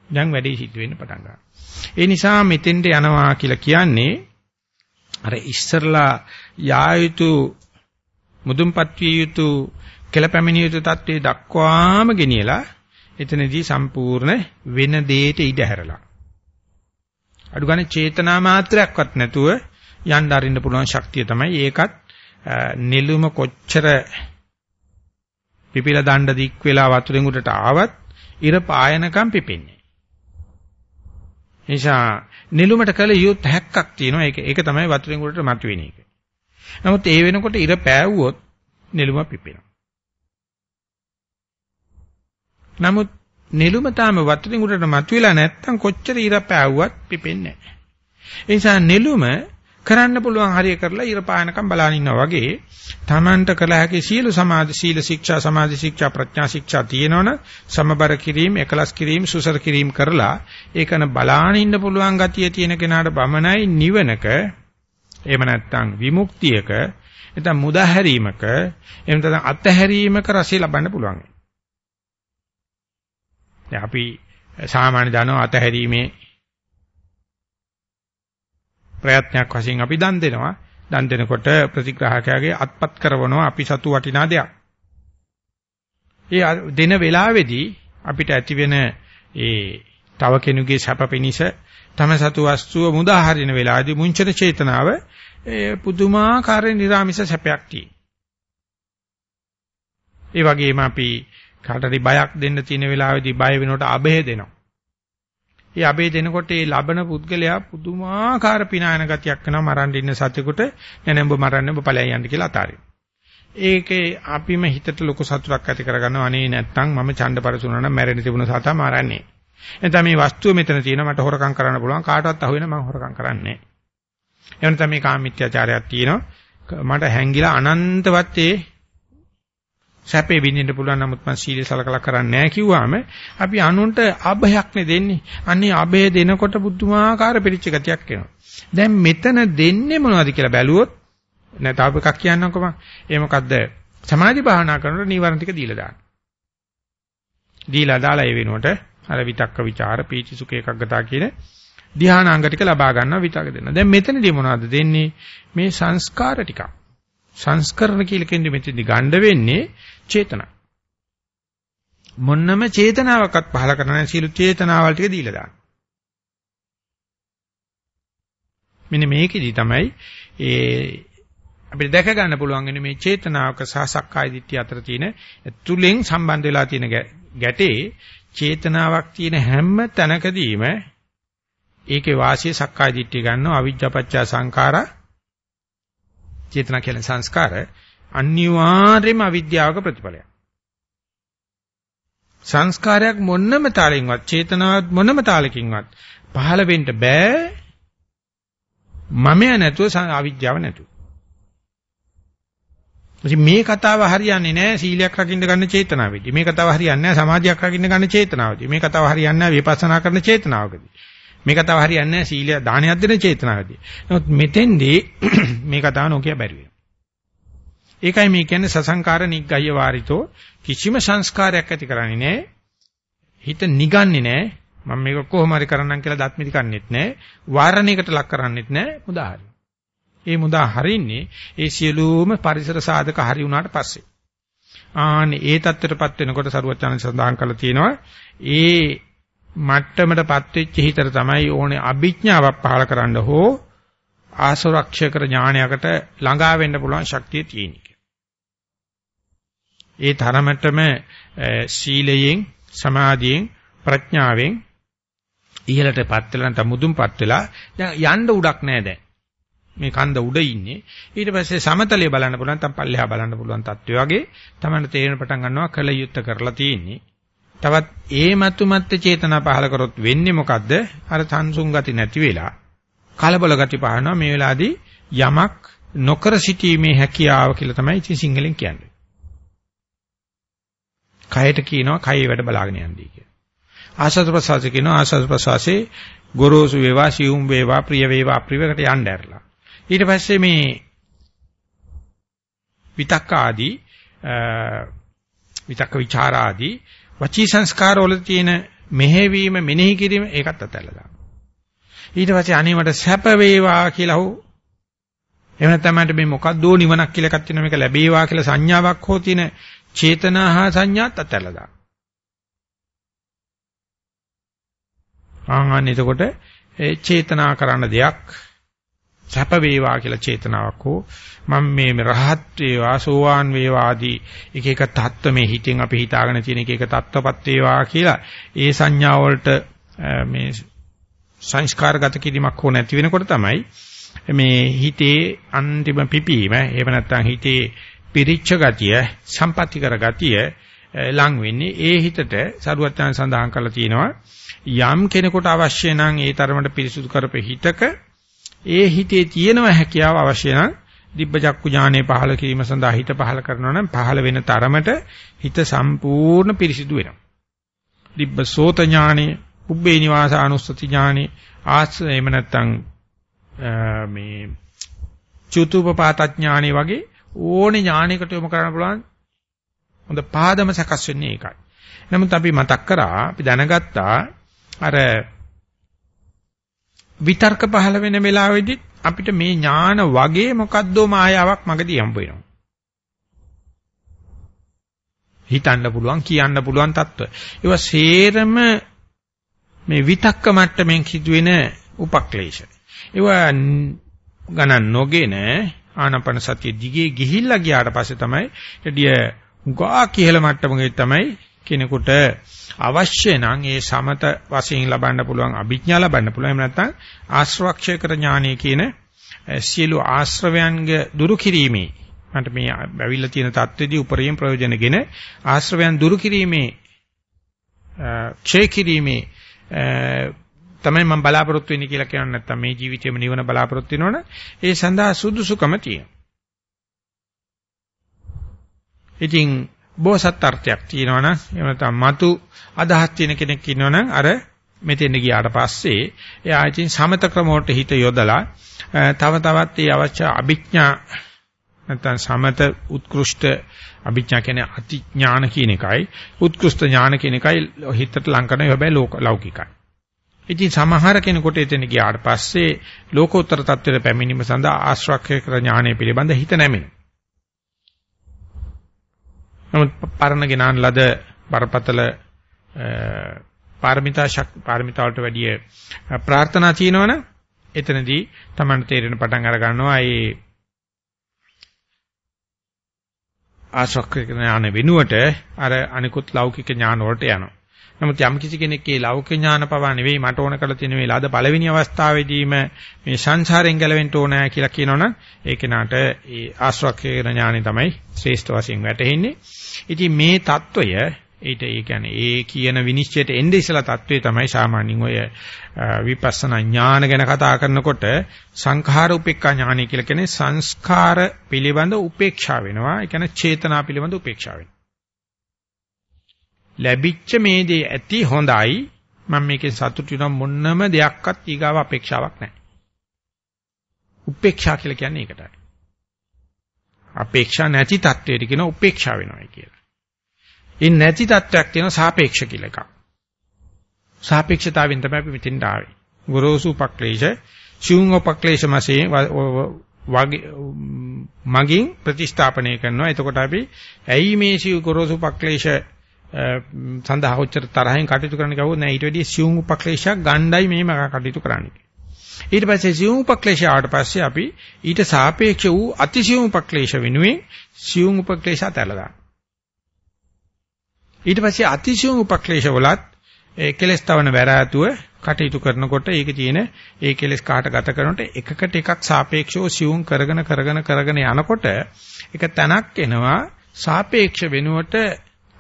දැන් වැඩේ සිද්ධ වෙන්න පටන් ගන්නවා. ඒ නිසා මෙතෙන්ට යනවා කියලා කියන්නේ අර ඉස්සරලා යා යුතු මුදුන්පත් විය යුතු කෙලපැමිණිය යුතු தત્ත්වයේ දක්වාම ගෙනියලා එතනදී සම්පූර්ණ වෙන දෙයට ඉඩ හැරලා. අඩු ගන්න චේතනා මාත්‍රයක්වත් නැතුව යන්න අරින්න පුළුවන් ශක්තිය තමයි ඒකත් නෙළුම කොච්චර පිපිලා දණ්ඩ දික් වෙලා වතුරෙන් උඩට ආවත් ඉර පායනකම් පිපෙන්නේ. නිසා නෙළුමට කල යුත් හැක්කක් තියෙනවා ඒක ඒක තමයි වතුරෙන් උඩට මතුවෙන එක. නමුත් ඒ වෙනකොට ඉර පෑවුවොත් නෙළුම පිපෙනවා. නමුත් නෙළුම තාම වතුරින් උඩට මතුවෙලා නැත්තම් කොච්චර ඉර පෑවුවත් පිපෙන්නේ නැහැ. ඒ නිසා නෙළුම කරන්න පුළුවන් හරිය කරලා ඉර පායනකම් බලන ඉන්නවා වගේ තමන්ට කළ හැකි සීල සමාධි සීල ශික්ෂා සමාධි ශික්ෂා ප්‍රඥා ශික්ෂා තියෙනවනේ සමබර කිරීම එකලස් කිරීම සුසර කිරීම කරලා ඒකන බලාන ඉන්න පුළුවන් ගතිය තියෙන කෙනාට බමනයි නිවනක එහෙම නැත්නම් විමුක්තියක නැත්නම් මුදාහැරීමක එහෙම නැත්නම් අත්හැරීමක රසය ලබන්න පුළුවන්. දැන් අපි සාමාන්‍ය දනෝ අතහැරීමේ ප්‍රයත්නයක් වශයෙන් අපි දන් දෙනවා. දන් දෙනකොට ප්‍රතිග්‍රාහකයාගේ අත්පත් කරනවා අපි සතු වටිනා දෙයක්. ඒ දෙන වෙලාවේදී අපිට ඇති වෙන ඒ තව කෙනෙකුගේ සැප පිනිස තම සතු වස්තුව මුදා හරින වෙලාවේදී මුංචන චේතනාව ඒ පුදුමාකාර නිර්ාමිෂ සැපයක් තියෙනවා. ඒ වගේම අපි කාටරි බයක් දෙන්න තියෙන වෙලාවේදී බය වෙනකොට අබේ දෙනවා. ඒ අබේ දෙනකොට ඒ ලබන පුද්ගලයා පුදුමාකාර පිනායන ගතියක් වෙනවා මරන්න ඉන්න සතෙකුට නෑ උඹ මරන්න උඹ ඵලයන් යන්න කියලා අතාරින්න. ඒකේ අපිම හිතට ලොකු සතුටක් ඇති කරගන්නවා අනේ නැත්තම් මම ඡණ්ඩ පරිසුණා නම් මැරෙන්න තිබුණ සතා මරන්නේ. එතන මේ වස්තුව මෙතන තියෙනවා මට හොරකම් කරන්න පුළුවන් කාටවත් අහු වෙන මම හොරකම් කරන්නේ නෑ. එවනතම මේ කාමීත්‍යාචාරයක් තියෙනවා මට හැංගිලා අනන්තවත් ඒ සැපේ විඳින්න පුළුවන් නමුත් මම සීලය සලකලා කරන්නේ නැහැ කිව්වම අපි අනුන්ට අභයක් නේ දෙන්නේ. අන්නේ අභය දෙනකොට බුද්ධමාකාර පිරිච්ච ගතියක් එනවා. දැන් මෙතන දෙන්නේ මොනවද කියලා බැලුවොත් නෑ තව එකක් කියන්නම්කෝ මම. ඒ මොකද්ද? සමාධි භාවනා කරනකොට නීවරණ ටික දීලා දාන්න. දීලා දාලා ඒ වෙනුවට අර විතක්ක ਵਿਚාර පීචි සුඛ එකග්ගතා කියන ධානාංග ටික ලබා ගන්නවා විතක දෙන්න. දැන් මෙතනදී මොනවද දෙන්නේ? මේ සංස්කාර ටික. සංස්කරණ කියලා කියන්නේ මෙතනදී ගන්න වෙන්නේ චේතනා. මොන්නම චේතනාවක්වත් පහල කරන නැහැ සීල චේතනාවල් ටික දීලා දාන්න. මෙන්න මේකෙදි තමයි ඒ අපිට දැක ගන්න පුළුවන් වෙන්නේ මේ චේතනාවක සහ සක්කාය දිට්ඨිය අතර තියෙන තුලින් සම්බන්ධ වෙලා තියෙන ගැටේ චේතනාවක් තියෙන හැම තැනකදීම ඒකේ වාසිය සක්කාය දිට්ඨිය ගන්නවා අවිජ්ජාපච්චා සංඛාරා චේතනා කියන සංස්කාර අනිවාර්යයෙන්ම අවිද්‍යාවක ප්‍රතිඵලයක්. සංස්කාරයක් මොන්නම තාලෙන්වත් චේතනාවක් මොනම තාලකින්වත් පහළ වෙන්න බෑ මමයා නැතුව අවිද්‍යාව නැතුව. ඉතින් මේ කතාව හරියන්නේ නැහැ සීලයක් රකින්න ගන්න චේතනාවෙදී. මේ කතාව හරියන්නේ නැහැ සමාධියක් රකින්න ගන්න චේතනාවදී. මේ කතාව හරියන්නේ නැහැ විපස්සනා කරන චේතනාවකදී. මේ කතාව හරියන්නේ නැහැ සීලය දානයක් දෙන චේතනාවදී. නමුත් මෙතෙන්දී (coughs) මේ කතාව නොකිය බැරි වෙනවා. ඒකයි මේ කියන්නේ සසංකාර නිග්ගය වාරිතෝ කිසිම සංස්කාරයක් ඇති කරන්නේ නැහැ. හිත නිගන්නේ නැහැ. මම මේක කොහොම හරි කරන්නම් කියලා දත්මිති කන්නේත් නැහැ. වාරණයකට ලක් කරන්නේත් නැහැ. මුදා හරි. ඒ මුදා හරින්නේ ඒ සියලුම පරිසර සාධක හරි වුණාට පස්සේ. ආනේ ඒ தත්තරපත් වෙනකොට සරුවචාන් සඳහන් කළා තියෙනවා ඒ මට්ටමටපත් වෙච්ච හිතට තමයි ඕනේ අභිඥාවක් පහල කරන්න හෝ ආසරක්ෂකර ඥානයකට ළඟා වෙන්න පුළුවන් ශක්තිය තියෙන. ඒ තරමටම සීලයෙන් සමාධියෙන් ප්‍රඥාවෙන් ඉහළටපත් වෙලා නැත්නම් මුදුන්පත් වෙලා දැන් යන්න උඩක් නැහැ දැන්. මේ කන්ද උඩ ඉන්නේ. ඊට පස්සේ සමතලයේ බලන්න පුළුවන් නැත්නම් පල්ලෙහා බලන්න පුළුවන් තත්ත්වය වගේ තමයි තේරෙන පටන් ගන්නවා කල යුත්ත කරලා තියෙන්නේ. තවත් ඒ මතු මත් චේතනා පහල කරොත් වෙන්නේ මොකද්ද? අර සංසුන් ගති නැති වෙලා. කලබල ගති පහනවා. මේ වෙලාවේදී යමක් නොකර සිටීමේ හැකියාව කියලා තමයි ඉතින් සිංහලෙන් කියන්නේ. කයට කියනවා කයේ වැඩ බලාගෙන යන්නයි කියලා. ආස්වාද ප්‍රසවාසය කියනවා ආස්වාද ප්‍රසවාසයේ ගොරෝසු වේවා සියුම් වේවා ප්‍රිය වේවා අප්‍රියකට යන්න ඇරලා. ඊට පස්සේ මේ විතක්ක ආදී විතක්ක ਵਿਚාර ආදී වචී සංස්කාර වල තියෙන මෙහෙවීම මෙනෙහි කිරීම ඒකත් අතහැරලා දානවා. ඊට පස්සේ අනේ මට සැප වේවා කියලා හෝ එහෙම නැත්නම් මට මේ මොකක්දෝ නිවනක් කියලා එකක් තියෙනවා මේක ලැබේවා කියලා සංඥාවක් හෝ තියෙන චේතනා හා සංඥාත් අතහැරලා දානවා. ආහන් එතකොට ඒ චේතනා කරන දෙයක් සැප වේවා කියලා චේතනාවක් හෝ මම මේ රහත් වේවා සෝවාන් වේවා ආදී එක එක தত্ত্ব මේ හිතෙන් අපි හිතාගෙන තියෙන එක එක தত্ত্বපත් වේවා කියලා ඒ සංඥා වලට මේ සංස්කාරගත කිරීමක් හෝ නැති වෙනකොට තමයි මේ හිතේ අන්තිම පිපීම එහෙම නැත්නම් හිතේ පිරිච්ච ගතිය සම්පatti කර ගතිය ලං වෙන්නේ ඒ හිතට සරුවත්යන් සඳහන් කරලා තියෙනවා යම් කෙනෙකුට අවශ්‍ය නම් ඒ තරමට පිරිසුදු කරපෙ හිතක ඒ හිතේ තියෙනව හැකියාව අවශ්‍ය නම් දිබ්බ චක්කු ඥානෙ පහල කිරීම සඳහා හිත පහල කරනවා නම් පහල වෙන තරමට හිත සම්පූර්ණ පිරිසිදු වෙනවා. දිබ්බ සෝත ඥානෙ, උබ්බේ නිවාස අනුස්සති ඥානෙ, ආස් එහෙම නැත්නම් මේ චුතුපපාත ඥානෙ වගේ ඕනේ ඥානයකට යොමු කරන්න පුළුවන් හොඳ පාදම සකස් වෙන්නේ ඒකයි. නමුත් අපි මතක් කරා අපි දැනගත්තා අර විතර්ක පහළ වෙන වෙලාවෙදිත් අපිට මේ ඥාන වගේ මොකද්දෝ මායාවක් මගදී හම්බ වෙනවා. හිතන්න පුළුවන් කියන්න පුළුවන් தত্ত্ব. ඒවා සේරම මේ විතක්ක මට්ටමින් සිදුවෙන උපක්ලේශ. ඒවා ගණන් නොගෙන ආනපන සතිය දිගේ ගිහිල්ලා ගියාට පස්සේ තමයි එදිය උගා කියල මට්ටමකේ තමයි කෙනෙකුට අවශ්‍ය නම් ඒ සමත වශයෙන් ලබන්න පුළුවන් අභිඥා ලබන්න පුළුවන්. එහෙම නැත්නම් ආශ්‍රවක්ෂය කර ඥානය කියන සියලු ආශ්‍රවයන්ගේ දුරු කිරීමේ මට මේ ඇවිල්ලා තියෙන தත්ත්වෙදී උපරිම ප්‍රයෝජනගෙන ආශ්‍රවයන් දුරු කිරීමේ ක්ෂය කිරීමේ තමයි මම බලාපොරොත්තු වෙන්නේ කියලා කියන්න නැත්නම් මේ ජීවිතේම නිවන බලාපොරොත්තු වෙනවනේ ඒ සඳහා සුදුසුකම තියෙනවා. ඉතින් බෝසත් අර්ථයක් තියෙනවනම් එහෙම නැත්නම් මතු අදහස් තියෙන කෙනෙක් ඉන්නවනම් අර මෙතෙන් ගියාට පස්සේ එයා ඉතින් සමත ක්‍රම වලට හිත යොදලා තව තවත් ඒ අවශ්‍ය අභිඥා නැත්නම් සමත උත්කෘෂ්ඨ අභිඥා කියන්නේ අති ඥාන කියන එකයි උත්කෘෂ්ඨ ඥාන කියන එකයි හිතට ලං කරන හැබැයි ලෞකිකයි. ඉතින් සමහර කෙනෙකුට එතන ගියාට පස්සේ ලෝකෝත්තර தත්ත්වයට පැමිණීම සඳහා ආශ්‍රක්ෂය කර ඥානය පිළිබඳ හිත නැමෙනවා. නමුත් පරණ ගෙනාන ලද බරපතල පාරමිතා ශක් පාරමිතා වලට වැඩිය ප්‍රාර්ථනා තියෙනවනේ එතනදී Taman තේරෙන පටන් අර ගන්නවා ඒ ආශ්‍රක්ෂ ඥාන වෙනුවට අර අනිකුත් ලෞකික ඥාන වලට යනවා. නමුත් යම් කිසි කෙනෙක්ගේ ලෞකික ඥාන පවා නෙවෙයි මට ඕන කරලා තියෙන මේ ලාද පළවෙනි අවස්ථාවේදීම මේ සංසාරයෙන් ගැලවෙන්න ඕන කියලා කියනවනම් ඒ කෙනාට ඒ ආශ්‍රක්ෂේන ඥානෙ තමයි ශ්‍රේෂ්ඨ වශයෙන් වැටහෙන්නේ. ඉතින් මේ తত্ত্বය ඊට ඒ කියන්නේ ඒ කියන විනිශ්චයට එන්නේ ඉස්සලා தત્ත්වය තමයි සාමාන්‍යයෙන් ඔය විපස්සනා ඥාන ගැන කතා කරනකොට සංඛාර උපේක්ඛා ඥානය කියලා කියන්නේ සංස්කාර පිළිබඳ උපේක්ෂා වෙනවා. ඒ කියන්නේ චේතනා පිළිබඳ උපේක්ෂා වෙනවා. ලැබිච්ච මේ දේ ඇති හොඳයි මම මේකෙන් සතුටු වෙන මොන්නම දෙයක්වත් ඊගාව අපේක්ෂාවක් නැහැ. උපේක්ෂා කියලා කියන්නේ ඒකටයි. අපේක්ෂා නැති තත්වයට කියන උපේක්ෂා වෙනවායි කියලා. ඒ නැති තත්වයක් තියෙනවා සාපේක්ෂ කියලා එකක්. සාපේක්ෂතාවෙන් තමයි අපි මෙතෙන්ට ආවේ. ගොරෝසු උපක්ලේශ, ශුං උපක්ලේශ මාසේ වගේ මගින් ප්‍රතිස්ථාපනය කරනවා. එතකොට අපි ඇයි මේ සිව් ගොරෝසු උපක්ලේශ සඳහා උච්චර තරහෙන් කටයුතු කරන්න ගියවොත් නෑ ඊට වැඩිය සියුම් උපක්ලේශයක් ගණ්ඩයි මෙහෙම කටයුතු කරන්නේ. ඊට පස්සේ සියුම් උපක්ලේශ ආවට පස්සේ අපි ඊට සාපේක්ෂ වූ අතිසියුම් උපක්ලේශ වෙනුවෙන් සියුම් උපක්ලේශ අතහැරලා දානවා. ඊට පස්සේ අතිශයෝම උපක්ලේශ වලත් ඒ කෙලස් තවන වැරෑතුව කටයුතු කරනකොට ඒකේ තියෙන ඒ කෙලස් කාට ගත කරනකොට එකකට එකක් සාපේක්ෂව සියුම් කරගෙන කරගෙන කරගෙන යනකොට එක තැනක් එනවා සාපේක්ෂ වෙනුවට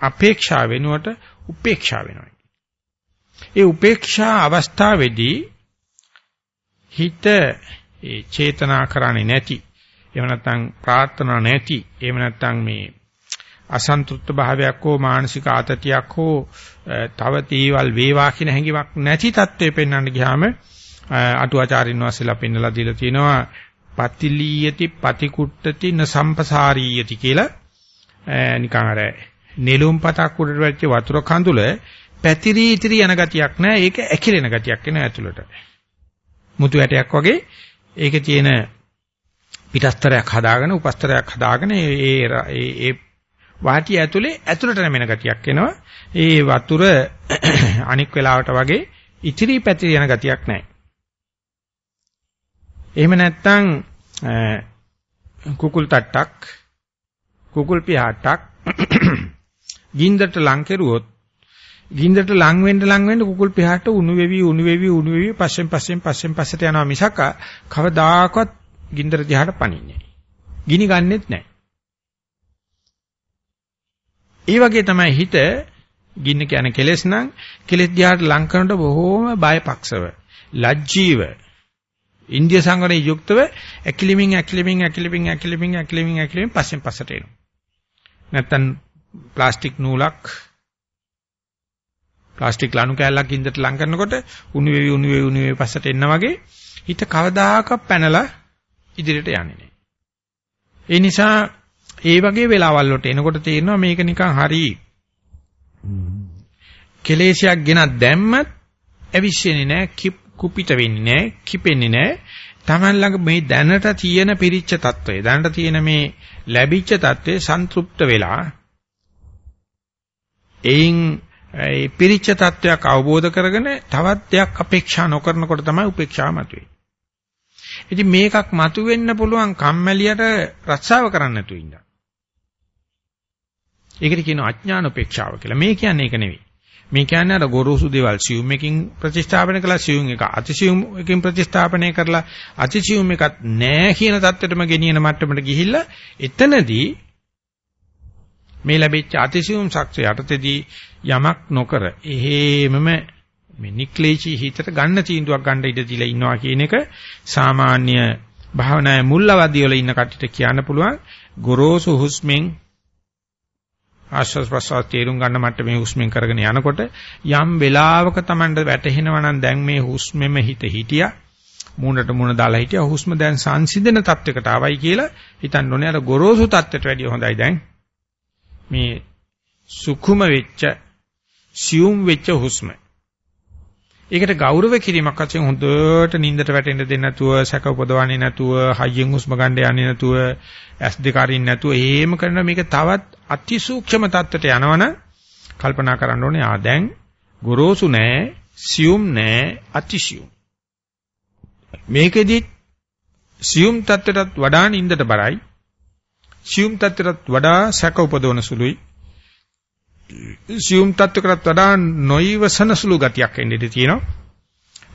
අපේක්ෂා වෙනුවට උපේක්ෂා වෙනවා. ඒ උපේක්ෂා අවස්ථාවේදී හිත ඒ චේතනා කරන්නේ නැති එහෙම නැත්නම් ප්‍රාර්ථනා නැති එහෙම නැත්නම් මේ අසන්තුෂ්ත භාවයක් හෝ මානසික ආතතියක් හෝ තව තීවල් වේවා කියන හැඟීමක් නැති තත්ත්වෙ පෙන්වන්න ගියාම අටුවාචාරින් වහන්සේලා පෙන්නලා දීලා තිනවා පතිලීයති පතිකුට්ටති න සම්පසාරීයති කියලා නිකන් අර නෙළුම් පතක් උඩට වැච්ච වතුර කඳුල පැතිරී ඉතිරි යන ගතියක් නැහැ ඒක ඇකිලෙන ගතියක් එන ඇතුළට. මුතු ඇටයක් වගේ. ඒකේ තියෙන පිටස්තරයක් හදාගෙන උපස්තරයක් හදාගෙන ඒ ඒ වාටිය ඇතුලේ ඇතුළට නැමෙන ගතියක් එනවා. ඒ වතුර (clears throat) අනික් වෙලාවට වගේ ඉතිරි පැතිරි යන ගතියක් නැහැ එහෙම නැත්නම් කුකුල් තට්ටක් කුකුල් පිහාටක් ගින්දරට ලං කෙරුවොත් ගින්දරට ලං වෙන්න ලං වෙන්න කුකුල් පිහාට උණු වෙවි උණු වෙවි උණු වෙවි පස්සෙන් පස්සෙන් පස්සෙන් පස්සට යනවා මිසක් කවදාකවත් ගින්දර දිහාට පනින්නේ නැහැ. ගිනි ගන්නෙත් නැහැ. ඒ වගේ තමයි හිත ගින්න කියන කෙලෙස් නම් කෙලෙස් දිහාට ලං කරනකොට බොහෝම බයපක්ෂව ලැජ්ජීව ඉන්දිය සංගරේ යුක්තව ඇකිලිමින් ඇකිලිමින් ඇකිලිමින් ඇකිලිමින් ඇකිලිමින් ඇකිලිමින් පස්සෙන් පස්සට එනවා. නැත්තම් ප්ලාස්ටික් නූලක් ප්ලාස්ටික් ලණු කෑල්ලක් ඉන්දට ලං කරනකොට උණු වේවි උණු වේවි උණු වේවි පස්සට එන්න වගේ හිත කවදාහක පැනලා ඉදිරියට යන්නේ නැහැ. ඒ නිසා ඒ වගේ වෙලාවල් වලට එනකොට තේරෙනවා මේක නිකන් හරි කෙලේශයක් ගෙනත් දැම්මත් ඇවිස්සෙන්නේ නැහැ කුපිත වෙන්නේ නැහැ කිපෙන්නේ නැහැ Taman ළඟ මේ දැනට තියෙන පිරිච්ච తত্ত্বය දැනට තියෙන මේ ලැබිච්ච తত্ত্বය සන්තුෂ්ත වෙලා එයින් ඒ පිරිච්ච තත්වයක් අවබෝධ කරගෙන තවත් දෙයක් අපේක්ෂා නොකරනකොට තමයි උපේක්ෂාව මතුවේ. ඉතින් මේකක් මතුවෙන්න පුළුවන් කම්මැලියට රස්සාව කරන්න නැතුව ඉන්න. ඒකට කියනවා අඥාන උපේක්ෂාව කියලා. මේ කියන්නේ ඒක නෙවෙයි. මේ කියන්නේ අර ගොරෝසු දේවල් සියුම් එකකින් ප්‍රතිස්ථාපනය කළා සියුම් එක අතිසියුම් එකකින් ප්‍රතිස්ථාපනය කරලා අතිසියුම් එකක් නැහැ කියන தත්ත්වෙටම ගෙනියන මට්ටමට ගිහිල්ලා එතනදී මේ ලැබිච්ච අතිසියුම් ශක්තිය යටතේදී යමක් නොකර එහෙමම මේ නික්ලේශී හිතට ගන්න තීන්දුවක් ගන්න ඉඩ දීලා ඉන්නවා කියන එක සාමාන්‍ය භාවනාවේ මුල් අවධිය වල ඉන්න කට්ටියට කියන්න පුළුවන්. ගොරෝසු හුස්මෙන් ආශ්වාස ප්‍රශ්වාස තේරුම් ගන්න මට්ටමේ හුස්මෙන් කරගෙන යනකොට යම් වෙලාවක Tamanට වැටහෙනවා නම් දැන් මේ හුස්මෙම හිත හිටියා. මූණට මූණ දාලා හිටියා. හුස්ම දැන් සංසිඳන තත්වයකට ආවයි කියලා හිතන්න ඕනේ. අර ගොරෝසු තත්ත්වයට වැඩිය හොඳයි දැන්. මේ සුකුම වෙච්ච සියුම් වෙච්ච හුස්ම. ඒකට ගෞරව කිරීමක් වශයෙන් හොඳට නිින්දට වැටෙන්න දෙන්නේ නැතුව සැක උපදවන්නේ නැතුව හයියෙන් හුස්ම ගන්න යන්නේ නැතුව ඇස් දෙක අරින්න නැතුව එහෙම කරන මේක තවත් අතිසූක්ෂම தත්ත්වයට යනවනම් කල්පනා කරන්න ඕනේ. ආ දැන් ගොරෝසු නෑ සියුම් නෑ අතිසියුම්. මේකෙදි සියුම් தත්ත්වයටත් වඩා නිින්දට බරයි. සියුම් තත්ත්වයට වඩා සැක උපදවන සුළුයි. සියුම් තත්ත්වයකට වඩා නොයිවසන සුළු ගතියක් එන්නේ තියෙනවා.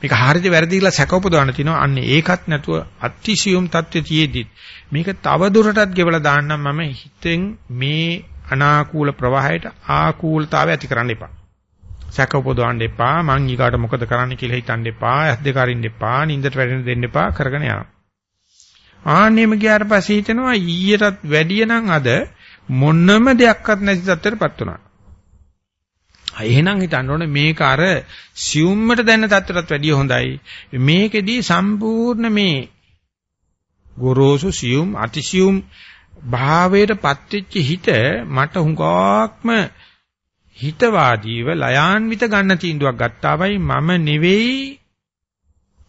මේක හරියට වැරදි කියලා සැක උපදවන්න තියෙනවා. අන්න ඒකත් නැතුව අතිසියුම් தත්ත්වයේ තියේදී මේක තව දුරටත් ගෙවලා දාන්නම් මම හිතෙන් මේ අනාකූල ප්‍රවාහයට ආකූලතාවය ඇති කරන්න එපා. සැක උපදවන්න එපා. මං ඊගාට මොකද කරන්න කියලා හිතන්න එපා. ඇස් දෙක අරින්න එපා. නින්දට වැටෙන්න දෙන්න එපා. කරගෙන යනවා. ආන්නෙම ගියාට පස්සේ හිතෙනවා ඊයටත් වැඩිය නම් අද මොනම දෙයක්වත් නැති තත්ත්වයටපත් වුණා. එහෙනම් හිතන්න ඕනේ මේක අර සියුම්මට දැන්න තත්ත්වයටත් වැඩිය හොඳයි. මේකෙදී සම්පූර්ණ මේ ගොරෝසු සියුම් අතිසියුම් භාවයටපත් වෙච්ච හිත මට හුඟක්ම හිතවාදීව ලයාන්විත ගන්න තීන්දුවක් ගත්තාමයි මම නෙවෙයි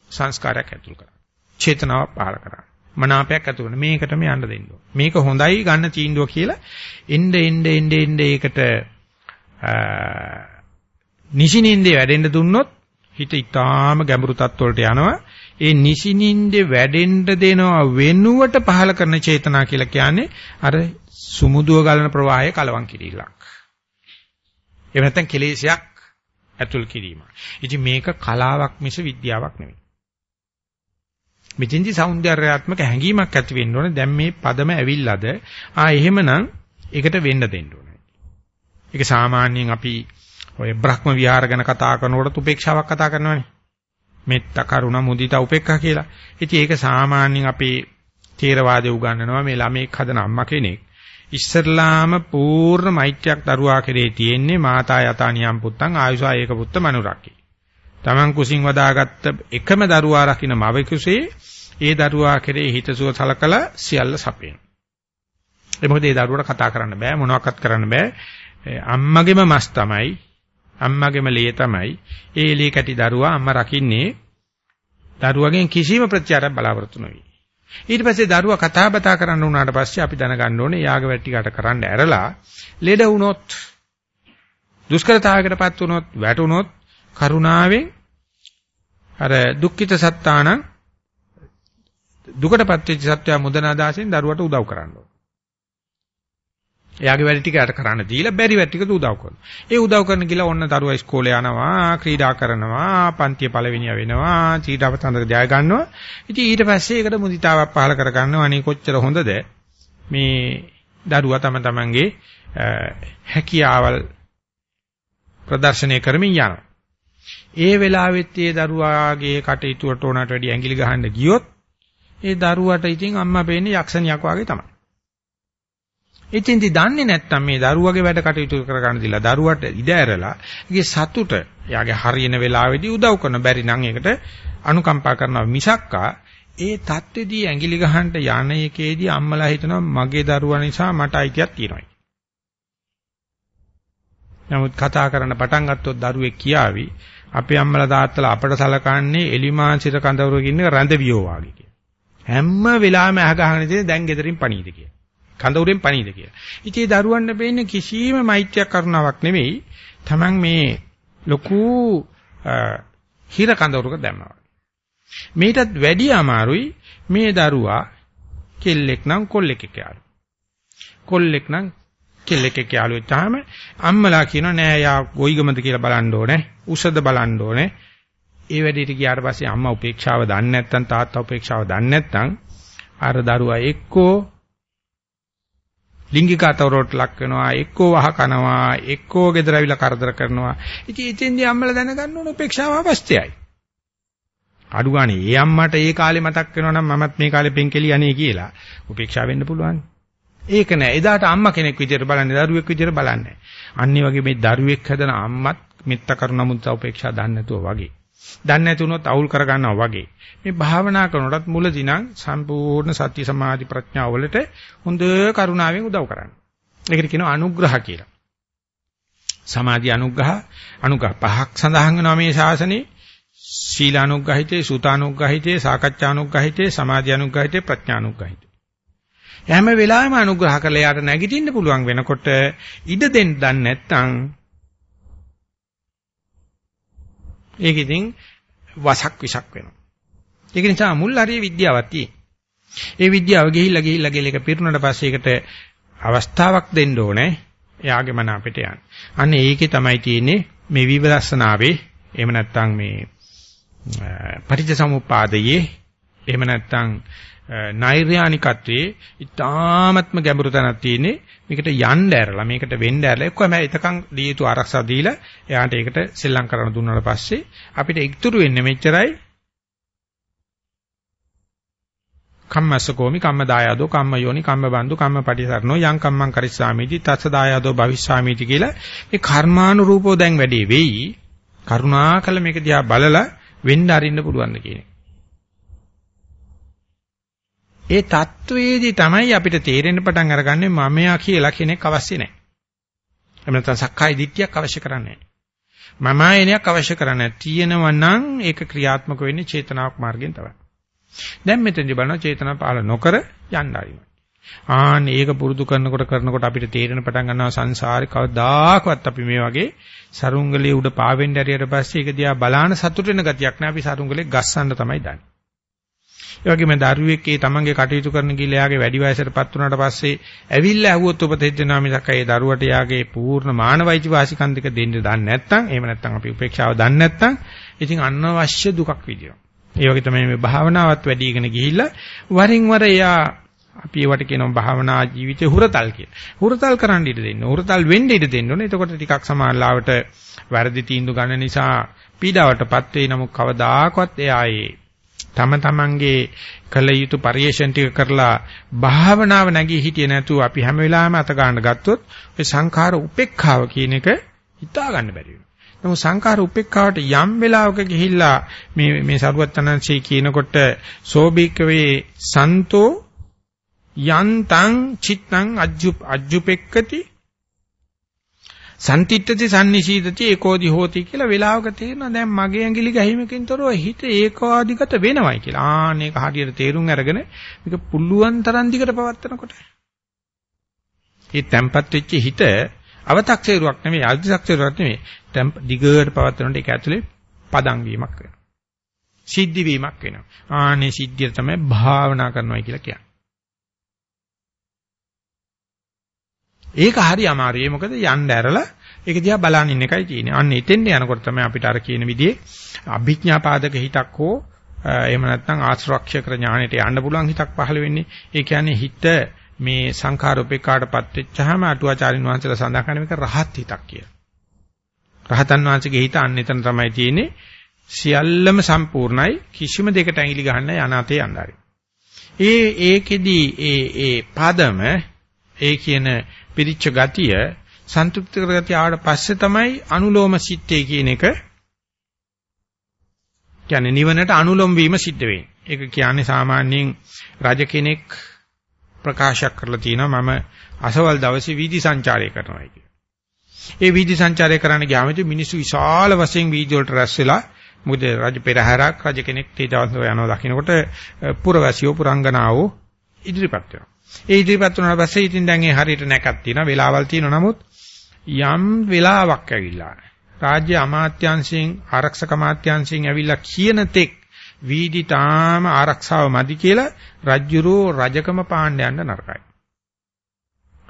සංස්කාරයක් ඇතුල් කරා. චේතනාවක් පහල කරා. මනාපයක් ඇති වෙන මේකටම යන්න දෙන්න මේක හොඳයි ගන්න තීන්දුව කියලා එnde එnde එnde එnde ඒකට නිසිනින්දේ වැඩෙන්න දුන්නොත් හිත ඊටාම ගැඹුරු තත්ත්වවලට යනවා ඒ නිසිනින්දේ වැඩෙන්න දෙනවා වෙනුවට පහල කරන චේතනා කියලා කියන්නේ අර සුමුදුව ගලන ප්‍රවාහය කලවම් කිරීලක් එහෙම නැත්නම් කෙලෙසයක් ඇතුල් කිරීම. ඉතින් මේක කලාවක් මිස විද්‍යාවක් නෙවෙයි. මෙතෙන්දි సౌందర్యාත්මක හැඟීමක් ඇති වෙන්න ඕනේ. දැන් මේ පදම ඇවිල්ලාද? ආ එහෙමනම් ඒකට වෙන්න දෙන්න ඕනේ. ඒක සාමාන්‍යයෙන් අපි ඔය බ්‍රහ්ම විහාර ගැන කතා කරනකොට උපේක්ෂාවක් කතා කරනවානේ. මෙත්ත කරුණ මුදිතා උපේක්ඛා කියලා. ඉතින් ඒක සාමාන්‍යයෙන් අපේ තේරවාදයේ උගන්වනවා මේ ළමෙක් හදන අම්මා කෙනෙක්. ඉස්සරලාම පූර්ණ මෛත්‍රියක් දරුවා කෙරේ තියෙන්නේ මාතා යතා නියම් පුත්තං ආයුසා ඒක පුත්ත මනුරක්කේ. Taman කුසින් වදාගත්ත එකම දරුවා රකින්න මව කුසේ ඒ දරුවා කෙරේ හිතසුව සලකලා සියල්ල සපේන. ඒ මොකද ඒ දරුවට කතා කරන්න බෑ මොනවක්වත් කරන්න බෑ. අම්මගෙම මස් තමයි අම්මගෙම ලේ තමයි ඒ ලේ කැටි දරුවා අම්මා රකින්නේ දරුවගෙන් කිසිම ප්‍රත්‍යාරයක් බලාපොරොත්තු නොවි. ඊට පස්සේ දරුවා කතා බතා කරන්න උනාට පස්සේ අපි දැනගන්න ඕනේ යාග වැටිකට කරන්න ඇරලා ලෙඩ වුණොත් දුෂ්කරතාවයකටපත් වුණොත් වැටුණොත් කරුණාවෙන් අර දුක්ඛිත සත්තාන දුකටපත් වෙච්ච සත්වයා මුදනාදාසෙන් දරුවට උදව් කරන්න ඕන. එයාගේ වැඩ ටික යට කරන්න දීලා බැරි වැඩ ටික උදව් කරනවා. ඒ උදව් කරන කියලා ඔන්න දරුවා ඉස්කෝලේ යනවා, ක්‍රීඩා කරනවා, පන්තිය පළවෙනිය වෙනවා, චීටපතන්දර ජය ගන්නවා. ඉතින් ඊට පස්සේ ඒකට මුදිතාවක් පහල කරගන්නවා. අනේ කොච්චර හොඳද මේ දරුවා තම තමන්ගේ හැකියාවල් ප්‍රදර්ශනය කරමින් යනවා. ඒ වෙලාවෙත් ඒ දරුවාගේ කටයුතුවට උනට වැඩි ඇඟිලි ගහන්න ගියොත් ඒ දරුවට ඉතින් අම්මා පේන්නේ යක්ෂණියක් වගේ තමයි. ඉතින්දි දන්නේ නැත්තම් මේ දරුවගේ වැඩ කටයුතු කරගන්න දීලා දරුවට ඉඩ ඇරලා ඒකේ සතුට එයාගේ හරියන වෙලාවේදී උදව් කරන බැරි නම් ඒකට අනුකම්පා කරනවා මිසක්කා ඒ தත්ත්වෙදී ඇඟිලි ගහන්න යන එකේදී අම්මලා හිතනවා මගේ දරුවා නිසා මට අයිතියක් තියෙනවා. නමුත් කතා කරන්න පටන් ගත්තොත් දරුවෙක් කියාවි අපේ අම්මලා තාත්තලා අපට සලකන්නේ එලිමාංශිත කඳවුරකින් රැඳවියෝ වාගේ කියලා. හැම වෙලාවෙම අහ ගහගෙන ඉතින් දැන් ගෙදරින් පණීද කියලා. කඳවුරෙන් පණීද කියලා. ඉතින් දරුවන්ට පේන්නේ කිසිම මෛත්‍රියක් කරුණාවක් නෙවෙයි. Taman මේ ලොකු හිර කඳවුරක දැම්මා. මේකටත් වැඩි අමාරුයි මේ දරුවා කෙල්ලෙක් නම් කොල්ලෙක් යාළු. කොල්ලෙක් නම් කෙල්ලෙක් යාළු වෙච්චාම අම්මලා කියනවා නෑ යා ගොයිගමද කියලා බලන්න ඕනේ. උසද බලන්න ඕනේ. ඒ වැඩේට ගියාට පස්සේ අම්මා උපේක්ෂාව දන්නේ නැත්නම් තාත්තා උපේක්ෂාව දන්නේ නැත්නම් අර දරුවා එක්කෝ ලිංගික අතවරට ලක් වෙනවා එක්කෝ වහ කනවා එක්කෝ gedara විලා කරදර කරනවා ඉතින් ඉතින්දී අම්මලා දැනගන්න ඕන උපේක්ෂාව අවශ්‍යයි අඩු ගානේ ඒ අම්මට ඒ කාලේ මතක් වෙනවා නම් මමත් මේ කාලේ පෙන්කෙලි යන්නේ කියලා උපේක්ෂාව වෙන්න පුළුවන් ඒක නෑ එදාට අම්මා කෙනෙක් විදියට බලන්නේ දරුවෙක් විදියට බලන්නේ අන්නේ වගේ මේ දරුවෙක් හදන අම්මත් මෙත්ත කරුණමුත් උපේක්ෂා දන්නේ නැතුව වගේ දන්නේ නැතුනොත් අවුල් කර ගන්නවා වගේ මේ භාවනා කරනකොටත් මුලදී නම් සම්පූර්ණ සත්‍ය සමාධි ප්‍රඥාව වලට හොඳ කරුණාවෙන් උදව් කරන්න. ඒකට කියනවා අනුග්‍රහ කියලා. සමාධි අනුග්‍රහ අනුග්‍රහ පහක් සඳහන් වෙනවා මේ ශාසනයේ. සීලානුග්‍රහිතේ, සුතානුග්‍රහිතේ, සාකච්ඡානුග්‍රහිතේ, සමාධිානුග්‍රහිතේ, ප්‍රඥානුග්‍රහිතේ. හැම වෙලාවෙම අනුග්‍රහ කරලා යාට නැගිටින්න පුළුවන් වෙනකොට ඉඩ දෙන්න දන්නේ නැත්නම් ඒක ඉතින් වසක් විසක් වෙනවා. ඒක නිසා මුල් හරිය විද්‍යාවක් තියෙන. ඒ විද්‍යාව ගිහිල්ලා ගිහිල්ලා ගිහලා ඒක පිරුණාට පස්සේ ඒකට අවස්ථාවක් දෙන්න ඕනේ. එයාගේ මන අපිට යන්න. අන්න ඒකේ තමයි තියෙන්නේ මේ විවදස්සනාවේ එහෙම නැත්නම් මේ පටිච්චසමුප්පාදයේ එහෙම නැත්නම් නෛර්යානිකත්වයේ ඊ타ත්ම ගැඹුරු තැනක් තියෙන්නේ. මේකට යන්න ඇරලා මේකට වෙන්න ඇරලා එක්කම එතකන් දී යුතු ආරක්ෂා දීලා එයාට ඒකට සෙල්ලම් කරන්න දුන්නාට පස්සේ අපිට ඉතුරු වෙන්නේ මෙච්චරයි. කම්මස්සකෝමි කම්ම දායාදෝ කම්ම යෝනි කම්ම බන්දු කම්ම පටිසරණෝ යං කම්මං කරිස්සාමිති තස්ස දායාදෝ භවිස්සාමිති කියලා මේ කර්මානුරූපෝ දැන් වැඩි වෙයි. කරුණාකල මේක දිහා බලලා වෙන්න අරින්න පුළුවන් කියන්නේ. ඒ தത്വයේදී තමයි අපිට තේරෙන්න පටන් අරගන්නේ මමයා කියලා කෙනෙක් අවශ්‍ය නැහැ. එහෙම නැත්නම් සක්කාය දිට්ඨියක් අවශ්‍ය කරන්නේ නැහැ. මමයෙනයක් අවශ්‍ය කරන්නේ තියෙනවා නම් ඒක ක්‍රියාත්මක වෙන්නේ චේතනාවක් මාර්ගෙන් තමයි. දැන් මෙතෙන්දි බලනවා චේතනා පාල නොකර යන්න ආන ඒක පුරුදු කරනකොට කරනකොට අපිට තේරෙන පටන් ගන්නවා සංසාරේ කවදාකවත් අපි මේ වගේ සරුංගලයේ උඩ පාවෙන්න ඇරියට පස්සේ ඒක දිහා බලාන සතුට වෙන ගතියක් නෑ අපි සරුංගලේ ගස්සන්න තමයි දන්නේ. ඒ වගේම දරුවෙක් ඒ තමන්ගේ කටයුතු කරන ගිල යාගේ වැඩි වයසටපත් වුණාට පස්සේ ඇවිල්ලා ඇහුවොත් උපදෙස් දෙනවා මිසක් ඒ දරුවට යාගේ පූර්ණ මානවයිච වාසිකම් දෙක දෙන්න දන්නේ නැත්නම් එහෙම නැත්නම් අපි උපේක්ෂාව දන්නේ නැත්නම් ඉතින් අනවශ්‍ය දුකක් විදිනවා. ඒ වගේ තමයි මේ භාවනාවත් වැඩිගෙන ගිහිල්ලා වරින් වර එයා අපි ඒවට කියනවා භාවනා ජීවිතේ හුරතල් කියලා. හුරතල් කරන්න ඉඩ දෙන්න. හුරතල් වෙන්න ඉඩ දෙන්න ඕනේ. එතකොට ටිකක් සමානලාවට වැරදි තීන්දුව ගන්න නිසා පීඩාවටපත් වෙයි. නමුත් කවදාකවත් එයා ඒ තම තමන්ගේ කළ යුතු පරිේශන ටික කරලා භාවනාව නැගී හිටියේ නැතුව අපි හැම වෙලාවෙම අත ගන්න ගත්තොත් ඔය සංඛාර උපේක්ඛාව කියන එක හිතා ගන්න බැරි වෙනවා. නමුත් සංඛාර උපේක්ඛාවට යම් වෙලාවක ගිහිල්ලා මේ මේ සරුවත්තනංශී කියනකොට සෝබීකවේ සන්තෝ යන්තං චිත්තං අජ්ජුප අජ්ජුපෙක්කති සම්තිට්ඨති සම්නිශීදති ඒකෝදි හෝති කියලා වෙලාවක තේරෙනවා දැන් මගේ ඇඟිලි ගැහිමකින් තොරව හිත ඒකාදිගත වෙනවයි කියලා. ආන්න ඒක හරියට තේරුම් අරගෙන මේක පුළුවන් තරම් දිගට පවත්නකොට. මේ තැම්පත් වෙච්ච හිත අව탁සේරුවක් නෙමෙයි අධිසක්සේරුවක් නෙමෙයි. දිගට පවත්නකොට ඒක ඇතුලේ පදම් වීමක් වෙනවා. සිද්ධි වීමක් වෙනවා. ආනේ සිද්ධිය තමයි භාවනා කරනවායි කියලා කියන්නේ. ඒක හරි අමාරුයි. මොකද යන්න ඇරලා ඒක දිහා බලන් ඉන්න එකයි තියෙන්නේ. අන්න එතෙන්ට යනකොට තමයි අපිට අර කියන විදිහේ අභිඥාපාදක හිතක් හෝ එහෙම නැත්නම් ආශ්‍රක්ෂක ඥාණයට යන්න පුළුවන් හිතක් පහළ වෙන්නේ. ඒ කියන්නේ හිත මේ සංඛාර උපේක්ඛාටපත් වෙච්චාම අටුවාචාරින් වහන්සේලා සඳහන් කරන එක රහත් හිතක් කියලා. රහතන් වහන්සේගේ හිත අන්න එතන තමයි තියෙන්නේ. සියල්ලම සම්පූර්ණයි කිසිම දෙයකට ඇඟිලි ගහන්න යනාතේ යnderයි. ඒ ඒකෙදි ඒ ඒ පදම ඒ කියන පිරිච්ච ගතිය සන්තුෂ්ටි කරගතිය ආවට පස්සේ තමයි අනුලෝම සිත්තේ කියන එක කියන්නේ නිවනට අනුලෝම වීම සිද්ධ වෙන්නේ. ඒක කියන්නේ සාමාන්‍යයෙන් රජ කෙනෙක් ප්‍රකාශයක් කරලා තියෙනවා මම අසවල් දවසේ වීදි සංචාරය කරනවා කියලා. ඒ වීදි සංචාරය කරන්න ගියාම මිනිස්සු විශාල වශයෙන් වීදි වලට රැස් වෙලා මොකද රජ පෙරහැරක් රජ කෙනෙක් ඊටවස්ව යනවා දකින්නකොට පුරවැසියෝ පුරංගනාවෝ ඉදිරිපත් වෙනවා. ඒ ඉදිරිපත් වුණාට පස්සේ ඉතින් දැන් ඒ හරියට නැකක් තියෙනවා වෙලාවල් තියෙනවා නමුත් යම් වෙලාවක් ඇවිල්ලා රාජ්‍ය අමාත්‍යාංශයෙන් ආරක්ෂක අමාත්‍යාංශයෙන් ඇවිල්ලා කියන තෙක් වීදි තාම ආරක්ෂාව මදි කියලා රජ්ජුරෝ රජකම පාණ්ඩයන්ට නරකයි.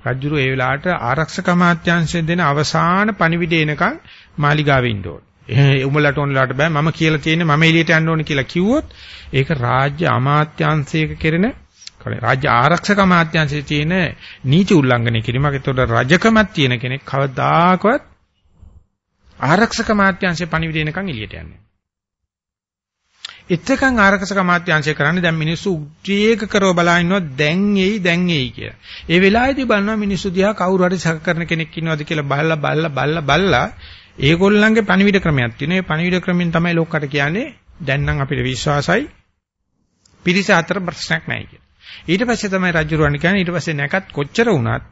රජ්ජුරෝ ඒ වෙලාවට ආරක්ෂක අමාත්‍යාංශයෙන් දෙන අවසාන පණිවිඩය එනකන් මාලිගාවේ ඉන්න ඕනේ. එහෙනම් උඹලට ඕනලාට බෑ මම කියලා තියෙන්නේ මම එළියට යන්න ඕනේ කියලා කිව්වොත් ඒක රාජ්‍ය අමාත්‍යාංශයක කෙරෙන රාජ්‍ය ආරක්ෂක අමාත්‍යාංශයේ තියෙන නීති උල්ලංඝනය කිරීමක්. ඒතකොට රජකමක් තියෙන කෙනෙක් කවදාකවත් ආරක්ෂක අමාත්‍යාංශයේ පණිවිඩ එනකන් එළියට යන්නේ. එතකන් ආරක්ෂක අමාත්‍යාංශය කරන්නේ දැන් මිනිස්සු උද්වේග කරව බලා ඉන්නවා දැන් එයි දැන් එයි කියලා. ඒ වෙලාවේදී බලනවා මිනිස්සු දිහා කවුරු හරි සැක කරන කෙනෙක් ඉන්නවද කියලා බලලා බලලා බලලා බලලා ඒගොල්ලන්ගේ පණිවිඩ ක්‍රමයක් තියෙනවා. ඒ පණිවිඩ ක්‍රමෙන් තමයි ලෝකකට කියන්නේ දැන් නම් අපිට විශ්වාසයි පිරිස අතර ප්‍රශ්නයක් නැහැ කියලා. ඊට පස්සේ තමයි රජුරවන්න කියන්නේ ඊට පස්සේ නැකත් කොච්චර වුණත්